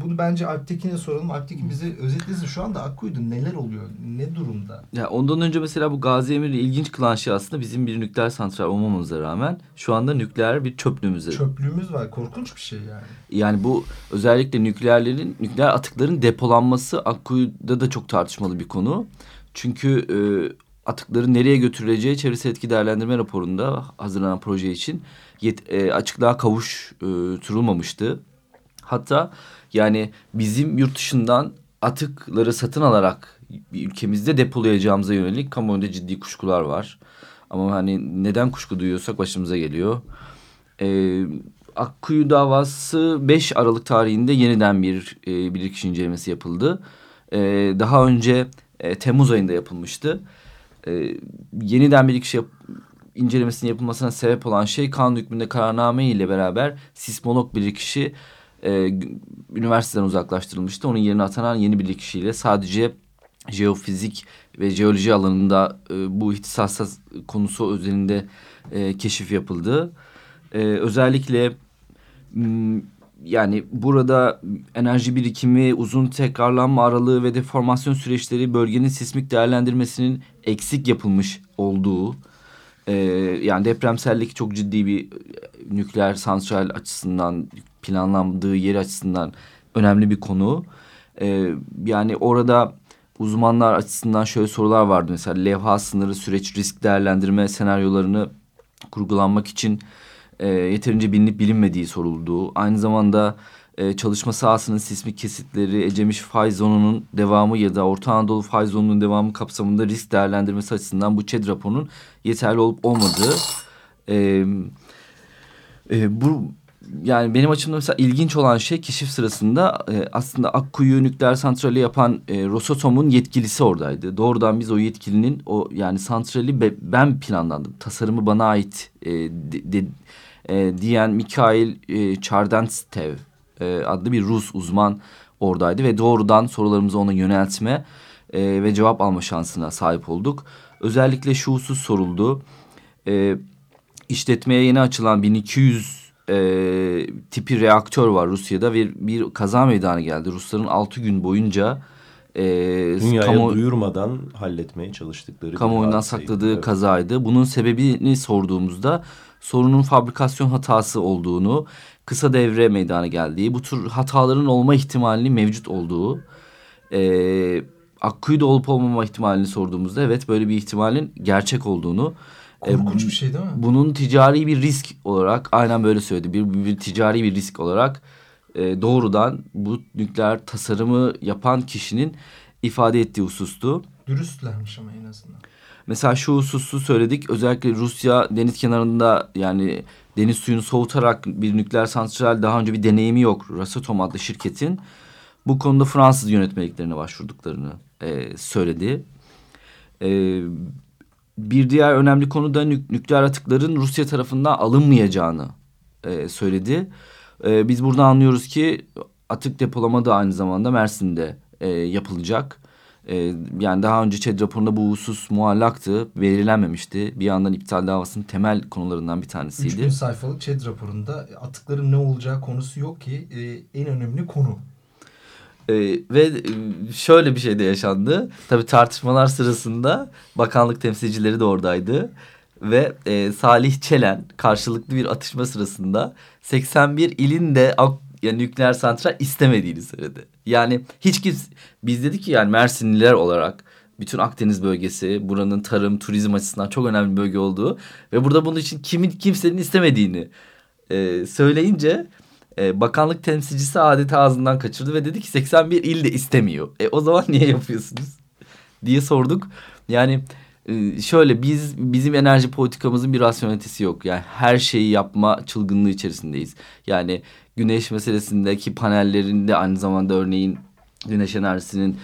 Speaker 4: bunu bence Alptekin'e soralım. Alptekin bize özetlesin. Şu anda Akkuyu'da neler oluyor? Ne durumda?
Speaker 3: Ya ondan önce mesela bu Gazi Emir'i ilginç kılan şey aslında bizim bir nükleer santral olmamamıza rağmen şu anda nükleer bir çöplüğümüz.
Speaker 4: Çöplüğümüz var. Korkunç bir şey yani.
Speaker 3: Yani bu özellikle nükleerlerin, nükleer atıkların depolanması Akkuyu'da da çok tartışmalı bir konu. Çünkü e, atıkların nereye götürüleceği çevresel etki değerlendirme raporunda hazırlanan proje için yet, e, açıklığa kavuşturulmamıştı. Hatta yani bizim yurt dışından atıkları satın alarak ülkemizde depolayacağımıza yönelik kamuoyunda ciddi kuşkular var. Ama hani neden kuşku duyuyorsak başımıza geliyor. Ee, Akkuyu davası 5 Aralık tarihinde yeniden bir e, bilirkişi incelemesi yapıldı. Ee, daha önce e, Temmuz ayında yapılmıştı. Ee, yeniden bilirkişi yap incelemesinin yapılmasına sebep olan şey kanun hükmünde kararname ile beraber sismolog bilirkişi e, üniversiteden uzaklaştırılmıştı. Onun yerine atanan yeni bir kişiyle sadece jeofizik ve jeoloji alanında e, bu ihtisas konusu üzerinde e, keşif yapıldı. E, özellikle yani burada enerji birikimi, uzun tekrarlanma aralığı ve deformasyon süreçleri bölgenin sismik değerlendirmesinin eksik yapılmış olduğu, e, yani depremsellik çok ciddi bir nükleer santral açısından planlandığı yer açısından önemli bir konu. Ee, yani orada uzmanlar açısından şöyle sorular vardı. Mesela levha sınırı süreç risk değerlendirme senaryolarını kurgulanmak için e, yeterince bilinip bilinmediği sorulduğu. Aynı zamanda e, çalışma sahasının sismik kesitleri, Ecemiş fay zonunun devamı ya da Orta Anadolu fay zonunun devamı kapsamında risk değerlendirmesi açısından bu ÇED raporunun yeterli olup olmadığı... E, e, bu yani benim açımdan mesela ilginç olan şey keşif sırasında e, aslında Akkuyu nükleer santrali yapan e, Rosatom'un yetkilisi oradaydı. Doğrudan biz o yetkilinin o yani santrali be, ben planlandım. Tasarımı bana ait e, de, de, e, diyen Mikhail e, Çardantstev e, adlı bir Rus uzman oradaydı ve doğrudan sorularımızı ona yöneltme e, ve cevap alma şansına sahip olduk. Özellikle şu husus soruldu. E, işletmeye yeni açılan 1200 e, tipi reaktör var Rusya'da ve bir kaza meydana geldi. Rusların altı gün boyunca
Speaker 2: e, Dünyaya kamu, duyurmadan halletmeye çalıştıkları
Speaker 3: kamuoyundan sakladığı evet. kazaydı. Bunun sebebini sorduğumuzda sorunun fabrikasyon hatası olduğunu, kısa devre meydana geldiği, bu tür hataların olma ihtimalinin mevcut olduğu, e, Akkuyu'da olup olmama ihtimalini sorduğumuzda evet böyle bir ihtimalin gerçek olduğunu
Speaker 4: Korkunç e, bir şey değil mi?
Speaker 3: Bunun ticari bir risk olarak aynen böyle söyledi. Bir, bir, bir ticari bir risk olarak e, doğrudan bu nükleer tasarımı yapan kişinin ifade ettiği husustu.
Speaker 4: Dürüstlermiş ama en azından.
Speaker 3: Mesela şu hususu söyledik. Özellikle Rusya deniz kenarında yani deniz suyunu soğutarak bir nükleer santral daha önce bir deneyimi yok. Rosatom adlı şirketin. Bu konuda Fransız yönetmeliklerine başvurduklarını e, söyledi. E, bir diğer önemli konu da nük nükleer atıkların Rusya tarafından alınmayacağını e, söyledi. E, biz burada anlıyoruz ki atık depolama da aynı zamanda Mersin'de e, yapılacak. E, yani daha önce ÇED raporunda bu husus muallaktı, belirlenmemişti. Bir yandan iptal davasının temel konularından bir tanesiydi.
Speaker 4: 3000 sayfalık ÇED raporunda atıkların ne olacağı konusu yok ki e, en önemli konu.
Speaker 3: Ee, ve e, şöyle bir şey de yaşandı. Tabii tartışmalar sırasında bakanlık temsilcileri de oradaydı. ve e, Salih Çelen karşılıklı bir atışma sırasında 81 ilin de yani nükleer santral istemediğini söyledi. Yani hiç kimse biz dedik ki yani Mersinliler olarak bütün Akdeniz bölgesi buranın tarım, turizm açısından çok önemli bir bölge olduğu ve burada bunun için kimin kimsenin istemediğini e, söyleyince e, bakanlık temsilcisi adeta ağzından kaçırdı ve dedi ki 81 il de istemiyor. E o zaman niye yapıyorsunuz diye sorduk. Yani şöyle biz bizim enerji politikamızın bir rasyonelitesi yok. Yani her şeyi yapma çılgınlığı içerisindeyiz. Yani güneş meselesindeki panellerinde aynı zamanda örneğin güneş enerjisinin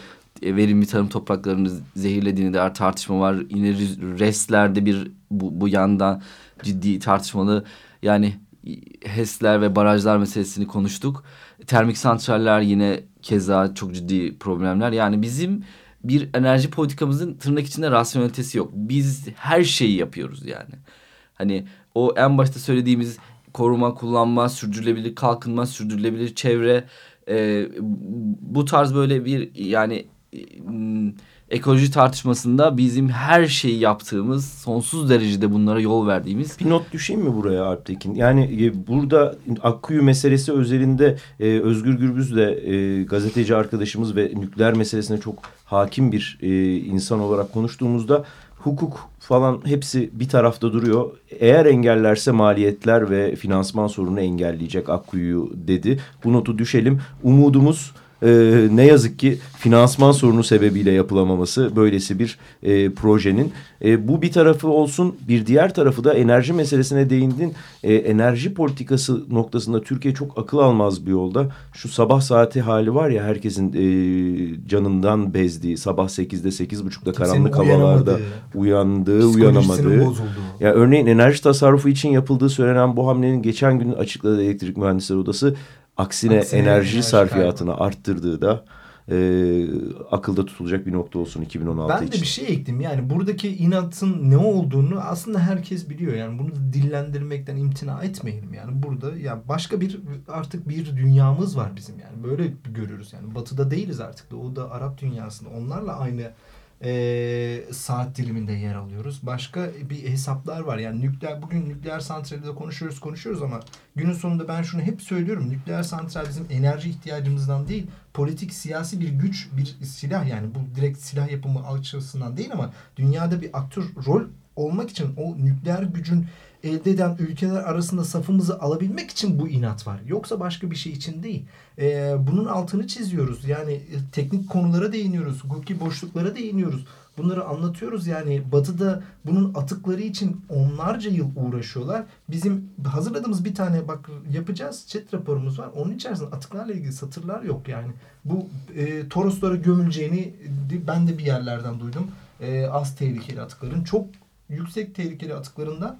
Speaker 3: e, verimli tarım topraklarını zehirlediğini de tartışma var. Yine restlerde bir bu, bu yandan ciddi tartışmalı yani HES'ler ve barajlar meselesini konuştuk. Termik santraller yine keza çok ciddi problemler. Yani bizim bir enerji politikamızın tırnak içinde rasyonelitesi yok. Biz her şeyi yapıyoruz yani. Hani o en başta söylediğimiz koruma, kullanma, sürdürülebilir kalkınma, sürdürülebilir çevre e, bu tarz böyle bir yani ekoloji tartışmasında bizim her şeyi yaptığımız, sonsuz derecede bunlara yol verdiğimiz...
Speaker 2: Bir not düşeyim mi buraya Alptekin? Yani e, burada Akkuyu meselesi özelinde e, Özgür Gürbüz de e, gazeteci arkadaşımız ve nükleer meselesine çok hakim bir e, insan olarak konuştuğumuzda hukuk falan hepsi bir tarafta duruyor. Eğer engellerse maliyetler ve finansman sorunu engelleyecek Akkuyu'yu dedi. Bu notu düşelim. Umudumuz e, ne yazık ki finansman sorunu sebebiyle yapılamaması böylesi bir e, projenin. E, bu bir tarafı olsun bir diğer tarafı da enerji meselesine değindin. E, enerji politikası noktasında Türkiye çok akıl almaz bir yolda. Şu sabah saati hali var ya herkesin e, canından bezdiği sabah sekizde sekiz buçukta karanlık havalarda uyandığı uyanamadığı. Ya yani örneğin enerji tasarrufu için yapıldığı söylenen bu hamlenin geçen gün açıkladığı elektrik mühendisleri odası Aksine, Aksine enerji, enerji sarfiyatını kaybı. arttırdığı da e, akılda tutulacak bir nokta olsun 2016
Speaker 4: ben
Speaker 2: için.
Speaker 4: Ben de bir şey ektim. Yani buradaki inatın ne olduğunu aslında herkes biliyor. Yani bunu dillendirmekten imtina etmeyelim. Yani burada yani başka bir artık bir dünyamız var bizim yani. Böyle görüyoruz yani. Batıda değiliz artık. Doğuda Arap dünyasında. Onlarla aynı e, saat diliminde yer alıyoruz. Başka bir hesaplar var. Yani nükleer bugün nükleer santralde konuşuyoruz konuşuyoruz ama günün sonunda ben şunu hep söylüyorum. Nükleer santral bizim enerji ihtiyacımızdan değil, politik siyasi bir güç, bir silah yani bu direkt silah yapımı açısından değil ama dünyada bir aktör rol olmak için o nükleer gücün elde eden ülkeler arasında safımızı alabilmek için bu inat var. Yoksa başka bir şey için değil. Ee, bunun altını çiziyoruz. Yani e, teknik konulara değiniyoruz. Hukuki boşluklara değiniyoruz. Bunları anlatıyoruz yani batıda bunun atıkları için onlarca yıl uğraşıyorlar. Bizim hazırladığımız bir tane bak yapacağız chat raporumuz var. Onun içerisinde atıklarla ilgili satırlar yok yani. Bu e, Toroslara gömüleceğini ben de bir yerlerden duydum. E, az tehlikeli atıkların çok yüksek tehlikeli atıklarından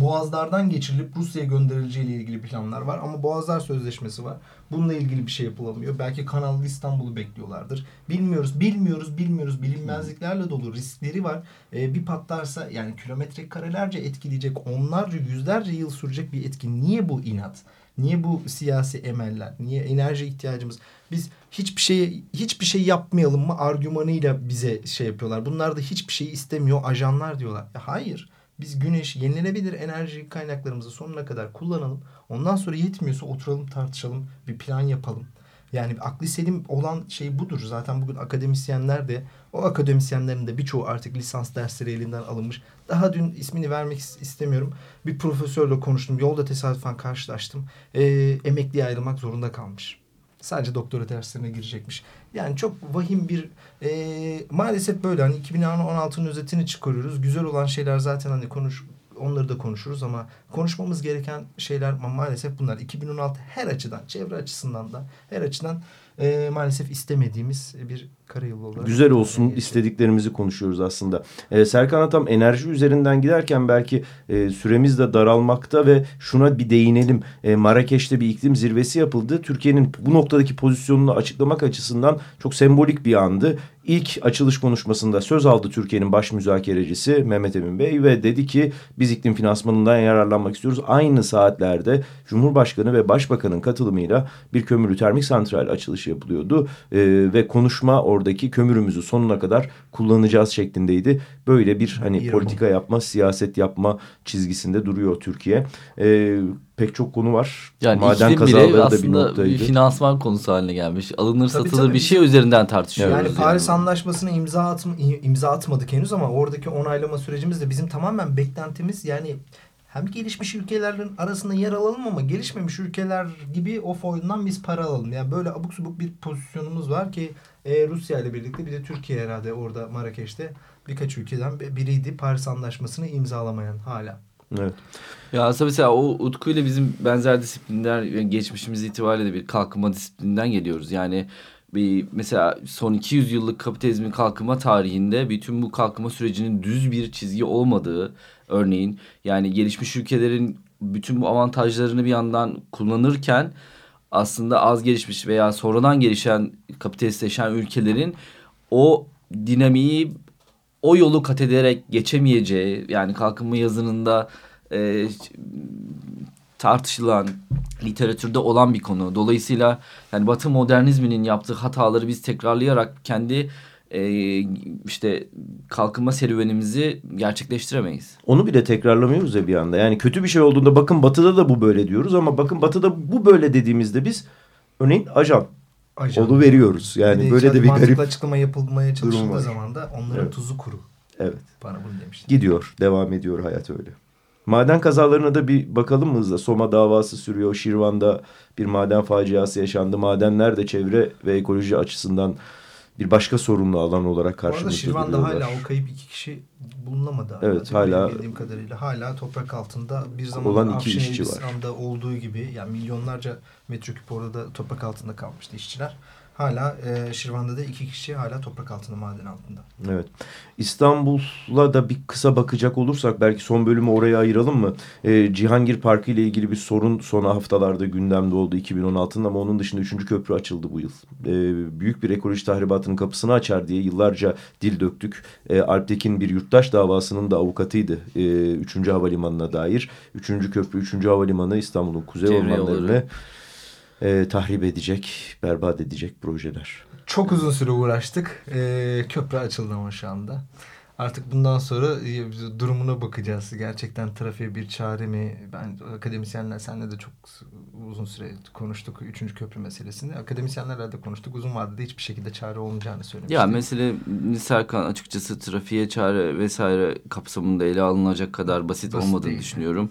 Speaker 4: Boğazlardan geçirilip Rusya'ya gönderileceği ile ilgili planlar var ama Boğazlar Sözleşmesi var. Bununla ilgili bir şey yapılamıyor. Belki Kanal İstanbul'u bekliyorlardır. Bilmiyoruz, bilmiyoruz, bilmiyoruz. Bilinmezliklerle dolu riskleri var. Ee, bir patlarsa yani kilometre karelerce etkileyecek, onlarca, yüzlerce yıl sürecek bir etki. Niye bu inat? Niye bu siyasi emeller? Niye enerji ihtiyacımız? Biz hiçbir şey hiçbir şey yapmayalım mı argümanıyla bize şey yapıyorlar. Bunlar da hiçbir şey istemiyor ajanlar diyorlar. Ya hayır. Biz güneş yenilenebilir enerji kaynaklarımızı sonuna kadar kullanalım. Ondan sonra yetmiyorsa oturalım tartışalım bir plan yapalım. Yani akli selim olan şey budur. Zaten bugün akademisyenler de o akademisyenlerin de birçoğu artık lisans dersleri elinden alınmış. Daha dün ismini vermek istemiyorum. Bir profesörle konuştum. Yolda tesadüfen karşılaştım. E, emekliye ayrılmak zorunda kalmış. Sadece doktora derslerine girecekmiş. Yani çok vahim bir e, maalesef böyle hani 2016'nın özetini çıkarıyoruz. Güzel olan şeyler zaten hani konuş onları da konuşuruz ama konuşmamız gereken şeyler maalesef bunlar. 2016 her açıdan, çevre açısından da her açıdan e, maalesef istemediğimiz bir karayolu olarak.
Speaker 2: Güzel olsun istediklerimizi konuşuyoruz aslında. Ee, Serkan Atam enerji üzerinden giderken belki e, süremiz de daralmakta ve şuna bir değinelim. E, Marrakeş'te bir iklim zirvesi yapıldı. Türkiye'nin bu noktadaki pozisyonunu açıklamak açısından çok sembolik bir andı. İlk açılış konuşmasında söz aldı Türkiye'nin baş müzakerecisi Mehmet Emin Bey ve dedi ki biz iklim finansmanından yararlanmak istiyoruz. Aynı saatlerde Cumhurbaşkanı ve Başbakanın katılımıyla bir kömürlü termik santral açılışı yapılıyordu. E, ve konuşma oradaki kömürümüzü sonuna kadar kullanacağız şeklindeydi. Böyle bir hani
Speaker 4: İyi
Speaker 2: politika yapma, siyaset yapma çizgisinde duruyor Türkiye. E, pek çok konu var.
Speaker 3: Yani
Speaker 2: Maden kazaları da bir
Speaker 3: aslında bir
Speaker 2: noktaydı.
Speaker 3: finansman konusu haline gelmiş. Alınır
Speaker 4: Tabii,
Speaker 3: satılır
Speaker 4: tabii.
Speaker 3: bir şey üzerinden tartışıyoruz.
Speaker 4: Yani Paris Anlaşması'na imza atma, imza atmadık henüz ama oradaki onaylama sürecimiz de bizim tamamen beklentimiz yani hem gelişmiş ülkelerin arasında yer alalım ama gelişmemiş ülkeler gibi o fondan biz para alalım. Yani böyle abuk subuk bir pozisyonumuz var ki e, Rusya ile birlikte bir de Türkiye herhalde orada Marrakeş'te birkaç ülkeden biriydi Paris Anlaşması'nı imzalamayan hala.
Speaker 2: Evet.
Speaker 3: Ya aslında mesela o Utku ile bizim benzer disiplinler geçmişimiz itibariyle de bir kalkınma disiplinden geliyoruz. Yani bir mesela son 200 yıllık kapitalizmin kalkınma tarihinde bütün bu kalkınma sürecinin düz bir çizgi olmadığı örneğin yani gelişmiş ülkelerin bütün bu avantajlarını bir yandan kullanırken aslında az gelişmiş veya sonradan gelişen kapitalistleşen ülkelerin o dinamiği o yolu kat ederek geçemeyeceği yani kalkınma yazınında e, tartışılan literatürde olan bir konu. Dolayısıyla yani Batı modernizminin yaptığı hataları biz tekrarlayarak kendi e, işte kalkınma serüvenimizi gerçekleştiremeyiz.
Speaker 2: Onu bile tekrarlamıyoruz ya bir anda. Yani kötü bir şey olduğunda bakın batıda da bu böyle diyoruz ama bakın batıda bu böyle dediğimizde biz örneğin ajan, Olu veriyoruz. Yani
Speaker 4: Bir
Speaker 2: böyle de bir garip
Speaker 4: açıklama yapılmaya çalışıldığı zaman da onların
Speaker 2: Evet.
Speaker 4: tuzu kuru.
Speaker 2: Evet.
Speaker 4: Bana bunu demişti.
Speaker 2: Gidiyor, devam ediyor hayat öyle. Maden kazalarına da bir bakalım mı hızla? Soma davası sürüyor. Şirvan'da bir maden faciası yaşandı. Madenler de çevre ve ekoloji açısından bir başka sorunlu alan olarak
Speaker 4: Bu arada
Speaker 2: karşımızda
Speaker 4: Şirvan'da
Speaker 2: duruyorlar.
Speaker 4: hala o kayıp iki kişi bulunamadı.
Speaker 2: Evet, hala-
Speaker 4: bildiğim kadarıyla hala toprak altında bir zaman
Speaker 2: Olan iki işçi var.
Speaker 4: Olduğu gibi yani milyonlarca metreküp orada toprak altında kalmıştı işçiler. Hala e, Şirvan'da da iki kişi hala toprak altında maden altında.
Speaker 2: Evet. İstanbul'a da bir kısa bakacak olursak belki son bölümü oraya ayıralım mı? Ee, Cihangir Parkı ile ilgili bir sorun son haftalarda gündemde oldu 2016'ın ama onun dışında 3. köprü açıldı bu yıl. Ee, büyük bir ekoloji tahribatının kapısını açar diye yıllarca dil döktük. Ee, Alptekin bir yurttaş davasının da avukatıydı ee, 3. Havalimanı'na dair. 3. köprü 3. Havalimanı İstanbul'un kuzey
Speaker 3: Çevre
Speaker 2: ormanlarını. E, tahrip edecek, berbat edecek projeler.
Speaker 4: Çok uzun süre uğraştık. E, köprü açıldı ama şu anda. Artık bundan sonra e, durumuna bakacağız. Gerçekten trafiğe bir çare mi? Ben akademisyenler senle de çok uzun süre konuştuk. Üçüncü köprü meselesini. Akademisyenlerle de konuştuk. Uzun vadede hiçbir şekilde çare olmayacağını söylemiştik.
Speaker 3: Ya mesele Serkan açıkçası trafiğe çare vesaire kapsamında ele alınacak kadar basit,
Speaker 4: Basit
Speaker 3: olmadığını
Speaker 4: değil.
Speaker 3: düşünüyorum.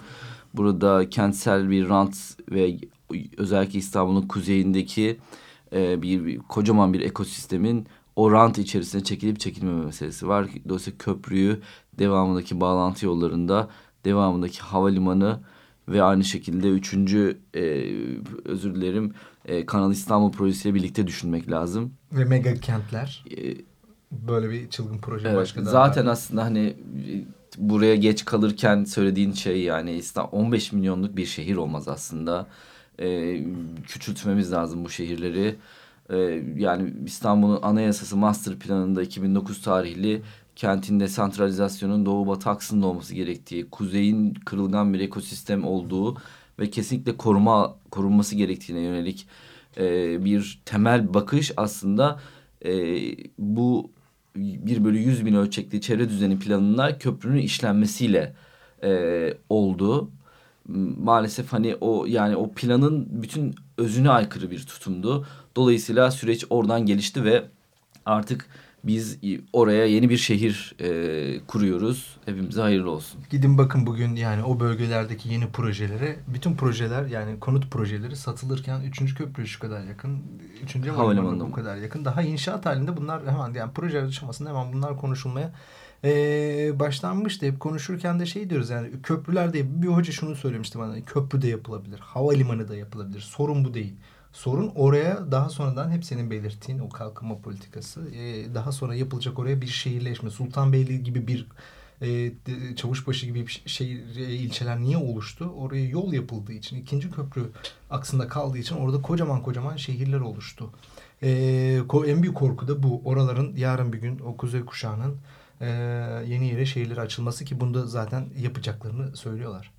Speaker 3: Burada kentsel bir rant ve özellikle İstanbul'un kuzeyindeki e, bir, bir kocaman bir ekosistemin o rant içerisine çekilip çekilmeme meselesi var. Dolayısıyla köprüyü devamındaki bağlantı yollarında devamındaki havalimanı ve aynı şekilde üçüncü e, özür dilerim e, Kanal İstanbul projesiyle birlikte düşünmek lazım.
Speaker 4: Ve mega kentler.
Speaker 3: E,
Speaker 4: Böyle bir çılgın proje
Speaker 3: Evet,
Speaker 4: başka da
Speaker 3: zaten
Speaker 4: var.
Speaker 3: aslında hani buraya geç kalırken söylediğin şey yani İstanbul 15 milyonluk bir şehir olmaz aslında. Ee, küçültmemiz lazım bu şehirleri. Ee, yani İstanbul'un anayasası master planında 2009 tarihli kentin desantralizasyonun doğu batı aksında olması gerektiği, kuzeyin kırılgan bir ekosistem olduğu ve kesinlikle koruma korunması gerektiğine yönelik e, bir temel bakış aslında e, bu 1 bölü 100 bin ölçekli çevre düzeni planında köprünün işlenmesiyle e, oldu. Maalesef hani o yani o planın bütün özüne aykırı bir tutumdu. Dolayısıyla süreç oradan gelişti ve artık biz oraya yeni bir şehir e, kuruyoruz. Hepimize hayırlı olsun.
Speaker 4: Gidin bakın bugün yani o bölgelerdeki yeni projelere. Bütün projeler yani konut projeleri satılırken 3. köprü şu kadar yakın. 3. havalimanı bu kadar yakın. Daha inşaat halinde bunlar hemen yani proje aşamasında hemen bunlar konuşulmaya ee, başlanmıştı. Hep konuşurken de şey diyoruz yani köprülerde bir hoca şunu söylemişti bana. Köprü de yapılabilir. Havalimanı da yapılabilir. Sorun bu değil. Sorun oraya daha sonradan hep senin belirttiğin o kalkınma politikası. ee, daha sonra yapılacak oraya bir şehirleşme. Sultanbeyli gibi bir e, de- Çavuşbaşı gibi şehir e, ilçeler niye oluştu? Oraya yol yapıldığı için, ikinci köprü aksında kaldığı için orada kocaman kocaman şehirler oluştu. E, en büyük korku da bu. Oraların yarın bir gün o kuzey kuşağının e, yeni yere şehirleri açılması ki bunu da zaten yapacaklarını söylüyorlar.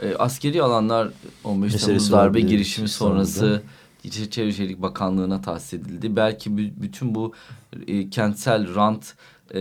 Speaker 3: E, askeri alanlar 15
Speaker 2: Meselesi
Speaker 3: Temmuz darbe
Speaker 2: de
Speaker 3: girişimi sonrası Çevre Şehircilik Bakanlığı'na tahsis edildi. Belki bütün bu e, kentsel rant e,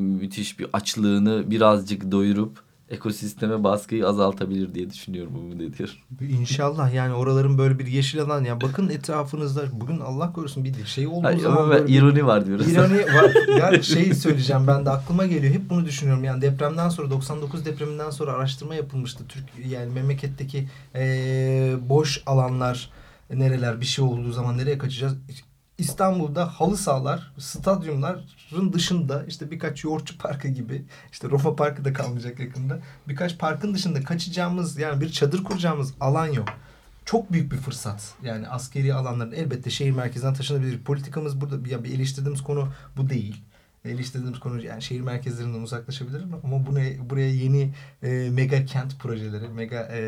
Speaker 3: müthiş bir açlığını birazcık doyurup ekosisteme baskıyı azaltabilir diye düşünüyorum bu nedir?
Speaker 4: İnşallah yani oraların böyle bir yeşil alan yani bakın etrafınızda bugün Allah korusun bir şey olduğu
Speaker 3: Hayır,
Speaker 4: zaman
Speaker 3: ama böyle ironi var diyoruz.
Speaker 4: İroni var. yani şey söyleyeceğim ben de aklıma geliyor. Hep bunu düşünüyorum. Yani depremden sonra 99 depreminden sonra araştırma yapılmıştı. Türk yani memleketteki e, boş alanlar nereler bir şey olduğu zaman nereye kaçacağız? İstanbul'da halı sahalar, stadyumların dışında işte birkaç yoğurtçu parkı gibi işte Roma Parkı da kalmayacak yakında. Birkaç parkın dışında kaçacağımız yani bir çadır kuracağımız alan yok. Çok büyük bir fırsat. Yani askeri alanların elbette şehir merkezinden taşınabilir. Politikamız burada ya bir eleştirdiğimiz konu bu değil. Eleştirdiğimiz konu yani şehir merkezlerinden uzaklaşabilir ama buna, buraya yeni e, mega kent projeleri, mega e,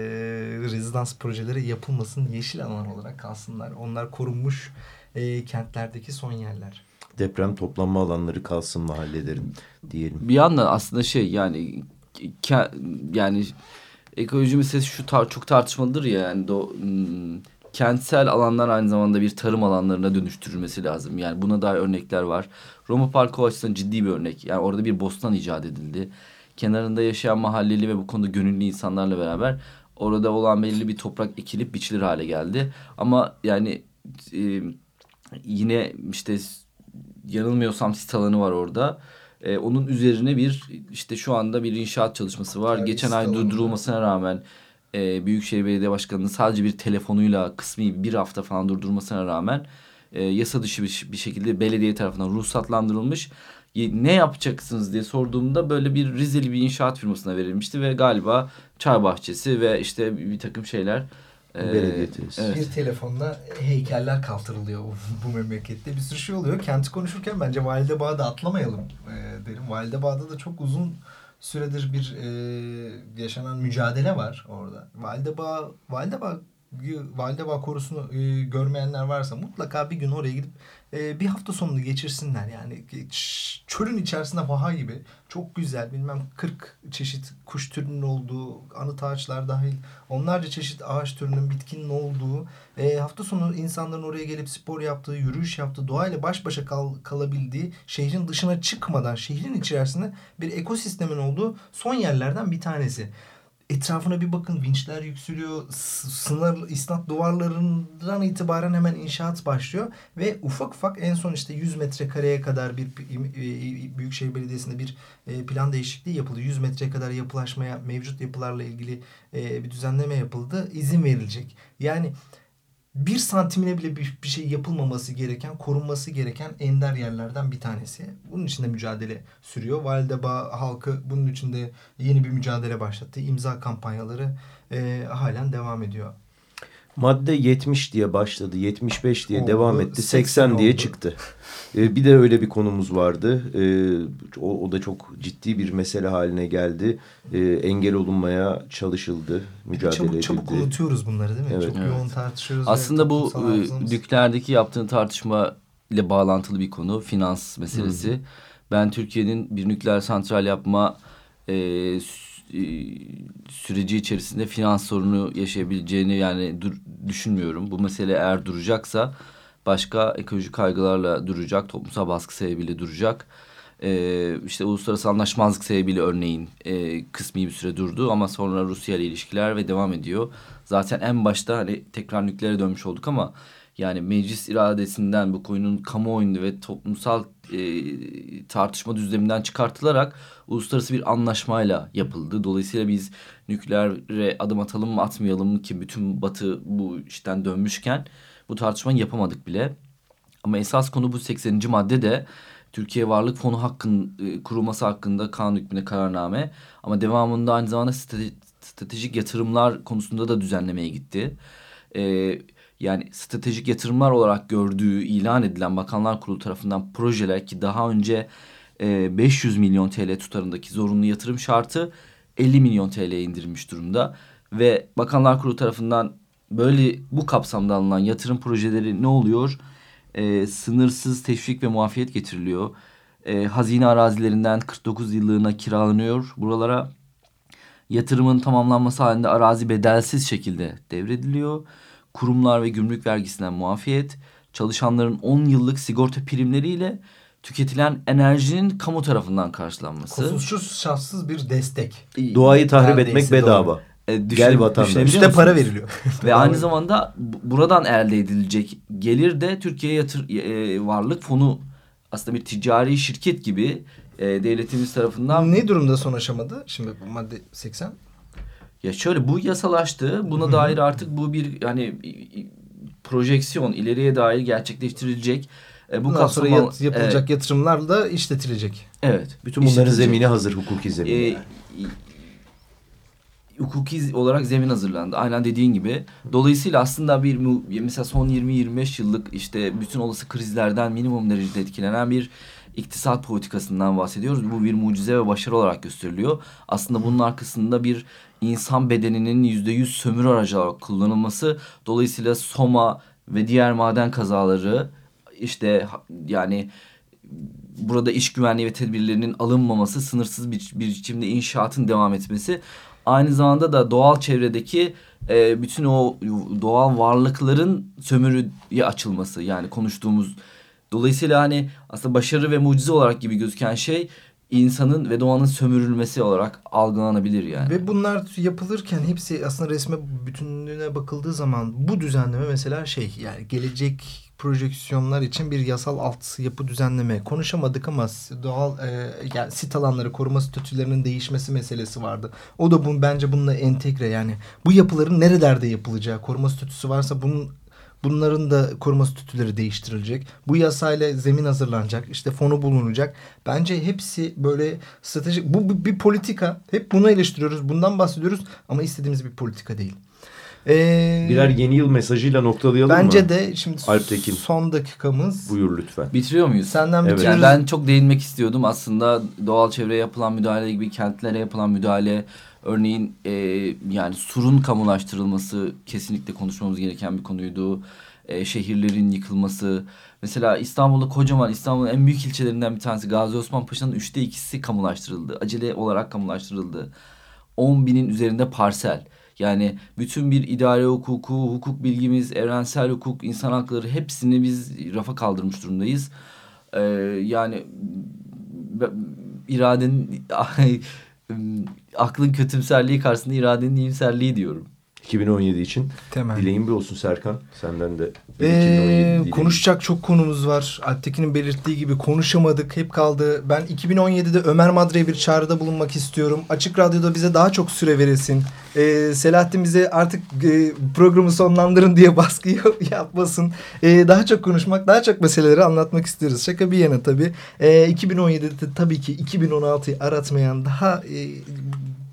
Speaker 4: rezidans projeleri yapılmasın. Yeşil alan olarak kalsınlar. Onlar korunmuş e, kentlerdeki son yerler.
Speaker 2: Deprem toplanma alanları kalsın mahallelerin diyelim.
Speaker 3: Bir yandan aslında şey yani yani ekoloji meselesi şu tar çok tartışmalıdır ya yani do, hmm, kentsel alanlar aynı zamanda bir tarım alanlarına dönüştürülmesi lazım. Yani buna dair örnekler var. Roma Parkı açısından ciddi bir örnek. Yani orada bir bostan icat edildi. Kenarında yaşayan mahalleli ve bu konuda gönüllü insanlarla beraber orada olan belli bir toprak ekilip biçilir hale geldi. Ama yani e, yine işte yanılmıyorsam sit alanı var orada. Ee, onun üzerine bir işte şu anda bir inşaat çalışması var. Yani Geçen ay durdurulmasına rağmen e, Büyükşehir Belediye Başkanı'nın sadece bir telefonuyla kısmi bir hafta falan durdurmasına rağmen e, yasa dışı bir, bir şekilde belediye tarafından ruhsatlandırılmış. Ne yapacaksınız diye sorduğumda böyle bir Rizeli bir inşaat firmasına verilmişti ve galiba çay bahçesi ve işte bir takım şeyler
Speaker 4: ee, Belediye evet. Bir telefonla heykeller kaldırılıyor bu, bu memlekette. Bir sürü şey oluyor. Kenti konuşurken bence Validebağ'da atlamayalım e, derim. Validebağ'da da çok uzun süredir bir e, yaşanan mücadele var orada. Validebağ, Validebağ Validebağ korusunu e, görmeyenler varsa mutlaka bir gün oraya gidip e, bir hafta sonunu geçirsinler. Yani çölün içerisinde vaha gibi çok güzel bilmem 40 çeşit kuş türünün olduğu anıt ağaçlar dahil onlarca çeşit ağaç türünün bitkinin olduğu e, hafta sonu insanların oraya gelip spor yaptığı, yürüyüş yaptığı, doğayla baş başa kal, kalabildiği şehrin dışına çıkmadan şehrin içerisinde bir ekosistemin olduğu son yerlerden bir tanesi etrafına bir bakın vinçler yükseliyor. Sınır isnat duvarlarından itibaren hemen inşaat başlıyor ve ufak ufak en son işte 100 metrekareye kadar bir e, Büyükşehir Belediyesi'nde bir e, plan değişikliği yapıldı. 100 metre kadar yapılaşmaya mevcut yapılarla ilgili e, bir düzenleme yapıldı. İzin verilecek. Yani bir santimine bile bir, bir şey yapılmaması gereken, korunması gereken ender yerlerden bir tanesi. Bunun için de mücadele sürüyor. Validebağ halkı bunun için de yeni bir mücadele başlattı. İmza kampanyaları e, halen devam ediyor.
Speaker 2: Madde 70 diye başladı, 75 diye oldu, devam etti, 80, 80 diye oldu. çıktı. Ee, bir de öyle bir konumuz vardı. Ee, o, o da çok ciddi bir mesele haline geldi. Ee, engel olunmaya çalışıldı, mücadele çabuk, edildi.
Speaker 4: Çabuk unutuyoruz bunları değil mi? Evet. Çok evet. yoğun tartışıyoruz.
Speaker 3: Aslında bu e, düklerdeki yaptığın tartışma ile bağlantılı bir konu. Finans meselesi. Hı. Ben Türkiye'nin bir nükleer santral yapma e, e, süreci içerisinde finans sorunu yaşayabileceğini yani dur, düşünmüyorum. Bu mesele eğer duracaksa başka ekolojik kaygılarla duracak, toplumsal baskı sebebiyle duracak. Ee, işte uluslararası anlaşmazlık sebebiyle örneğin e, kısmi bir süre durdu ama sonra Rusya ile ilişkiler ve devam ediyor. Zaten en başta hani tekrar nükleere dönmüş olduk ama yani meclis iradesinden bu konunun kamuoyunda ve toplumsal e, tartışma düzleminden çıkartılarak uluslararası bir anlaşmayla yapıldı. Dolayısıyla biz nükleere adım atalım mı atmayalım ki bütün batı bu işten dönmüşken bu tartışmayı yapamadık bile. Ama esas konu bu 80. madde de Türkiye Varlık Fonu hakkın e, kurulması hakkında kanun hükmünde kararname. Ama devamında aynı zamanda stratejik yatırımlar konusunda da düzenlemeye gitti. E, yani stratejik yatırımlar olarak gördüğü ilan edilen Bakanlar Kurulu tarafından projeler ki daha önce e, 500 milyon TL tutarındaki zorunlu yatırım şartı 50 milyon TL'ye indirilmiş durumda. Ve Bakanlar Kurulu tarafından böyle bu kapsamda alınan yatırım projeleri ne oluyor? E, sınırsız teşvik ve muafiyet getiriliyor. E, hazine arazilerinden 49 yıllığına kiralanıyor buralara. Yatırımın tamamlanması halinde arazi bedelsiz şekilde devrediliyor. Kurumlar ve gümrük vergisinden muafiyet, çalışanların 10 yıllık sigorta primleriyle tüketilen enerjinin kamu tarafından karşılanması.
Speaker 4: Koşulsuz şartsız bir destek.
Speaker 2: Doğayı tahrip
Speaker 4: Neredeyse
Speaker 2: etmek bedava.
Speaker 4: doğru.
Speaker 3: E,
Speaker 2: Gel vatandaş.
Speaker 3: musun?
Speaker 4: para veriliyor.
Speaker 3: Ve aynı zamanda bu- buradan elde edilecek gelir de Türkiye Yatır e, Varlık Fonu aslında bir ticari şirket gibi e, devletimiz tarafından
Speaker 4: Ne durumda son aşamada? Şimdi bu madde 80.
Speaker 3: Ya şöyle bu yasalaştı. Buna dair artık bu bir yani projeksiyon ileriye dair gerçekleştirilecek. E, bu
Speaker 4: Bundan sonra
Speaker 3: kapsama-
Speaker 4: yat- yapılacak yatırımlar da işletilecek.
Speaker 3: Evet.
Speaker 2: Bütün bunların zemini hazır, hukuki zemini.
Speaker 3: E, hukuki olarak zemin hazırlandı. Aynen dediğin gibi. Dolayısıyla aslında bir mesela son 20-25 yıllık işte bütün olası krizlerden minimum derecede etkilenen bir iktisat politikasından bahsediyoruz. Bu bir mucize ve başarı olarak gösteriliyor. Aslında bunun arkasında bir insan bedeninin yüzde yüz sömürü aracı olarak kullanılması. Dolayısıyla Soma ve diğer maden kazaları işte yani burada iş güvenliği ve tedbirlerinin alınmaması, sınırsız bir, bir biçimde inşaatın devam etmesi, aynı zamanda da doğal çevredeki e, bütün o doğal varlıkların sömürüye açılması yani konuştuğumuz. Dolayısıyla hani aslında başarı ve mucize olarak gibi gözüken şey insanın ve doğanın sömürülmesi olarak algılanabilir yani.
Speaker 4: Ve bunlar yapılırken hepsi aslında resme bütünlüğüne bakıldığı zaman bu düzenleme mesela şey yani gelecek projeksiyonlar için bir yasal alt yapı düzenleme konuşamadık ama doğal e, yani sit alanları koruma statülerinin değişmesi meselesi vardı. O da bu bence bununla entegre yani bu yapıların nerelerde yapılacağı koruma statüsü varsa bunun Bunların da koruma statüleri değiştirilecek. Bu yasayla zemin hazırlanacak. işte fonu bulunacak. Bence hepsi böyle stratejik. Bu bir, bir politika. Hep bunu eleştiriyoruz. Bundan bahsediyoruz. Ama istediğimiz bir politika değil. Ee,
Speaker 2: Birer yeni yıl mesajıyla noktalayalım mı?
Speaker 4: Bence de şimdi
Speaker 2: Alp Tekin.
Speaker 4: son dakikamız.
Speaker 2: Buyur lütfen.
Speaker 3: Bitiriyor muyuz?
Speaker 4: Senden
Speaker 2: Evet.
Speaker 4: bitiriyoruz.
Speaker 3: Yani ben çok değinmek istiyordum aslında doğal çevreye yapılan müdahale gibi kentlere yapılan müdahale örneğin e, yani surun kamulaştırılması kesinlikle konuşmamız gereken bir konuydu. E, şehirlerin yıkılması mesela İstanbul'da kocaman İstanbul'un en büyük ilçelerinden bir tanesi Gazi Osman Paşa'nın üçte ikisi kamulaştırıldı. Acele olarak kamulaştırıldı. 10 binin üzerinde parsel. Yani bütün bir idare hukuku, hukuk bilgimiz, evrensel hukuk, insan hakları hepsini biz rafa kaldırmış durumdayız. Ee, yani iradenin aklın kötümserliği karşısında iradenin iyimserliği diyorum.
Speaker 2: 2017 için
Speaker 4: Temel.
Speaker 2: dileğin bir olsun Serkan. Senden de
Speaker 4: Ee,
Speaker 2: 2017 dileğin.
Speaker 4: konuşacak çok konumuz var. Alptekin'in belirttiği gibi konuşamadık. Hep kaldı. Ben 2017'de Ömer Madre'ye bir çağrıda bulunmak istiyorum. Açık Radyo'da bize daha çok süre verilsin. Ee, Selahattin bize artık e, programı sonlandırın diye baskı yap- yapmasın. Ee, daha çok konuşmak, daha çok meseleleri anlatmak istiyoruz. Şaka bir yana tabii. Ee, 2017'de tabii ki 2016'yı aratmayan daha e,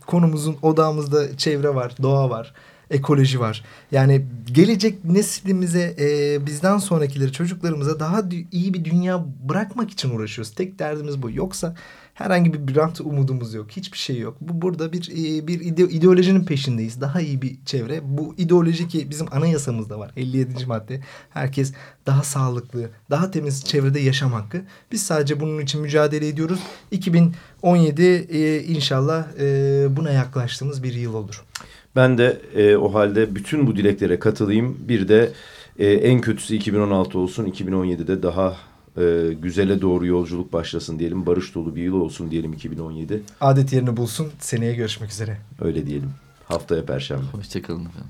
Speaker 4: konumuzun odağımızda çevre var, doğa var ekoloji var. Yani gelecek neslimize e, bizden sonrakileri çocuklarımıza daha iyi bir dünya bırakmak için uğraşıyoruz. Tek derdimiz bu. Yoksa herhangi bir rant umudumuz yok. Hiçbir şey yok. Bu burada bir e, bir ide- ideolojinin peşindeyiz. Daha iyi bir çevre. Bu ideoloji ki bizim anayasamızda var. 57. madde. Herkes daha sağlıklı, daha temiz çevrede yaşam hakkı. Biz sadece bunun için mücadele ediyoruz. 2017 e, inşallah e, buna yaklaştığımız bir yıl olur.
Speaker 2: Ben de e, o halde bütün bu dileklere katılayım. Bir de e, en kötüsü 2016 olsun. 2017'de daha e, güzele doğru yolculuk başlasın diyelim. Barış dolu bir yıl olsun diyelim 2017.
Speaker 4: Adet yerini bulsun. Seneye görüşmek üzere.
Speaker 2: Öyle diyelim. Haftaya Perşembe.
Speaker 3: Hoşçakalın efendim.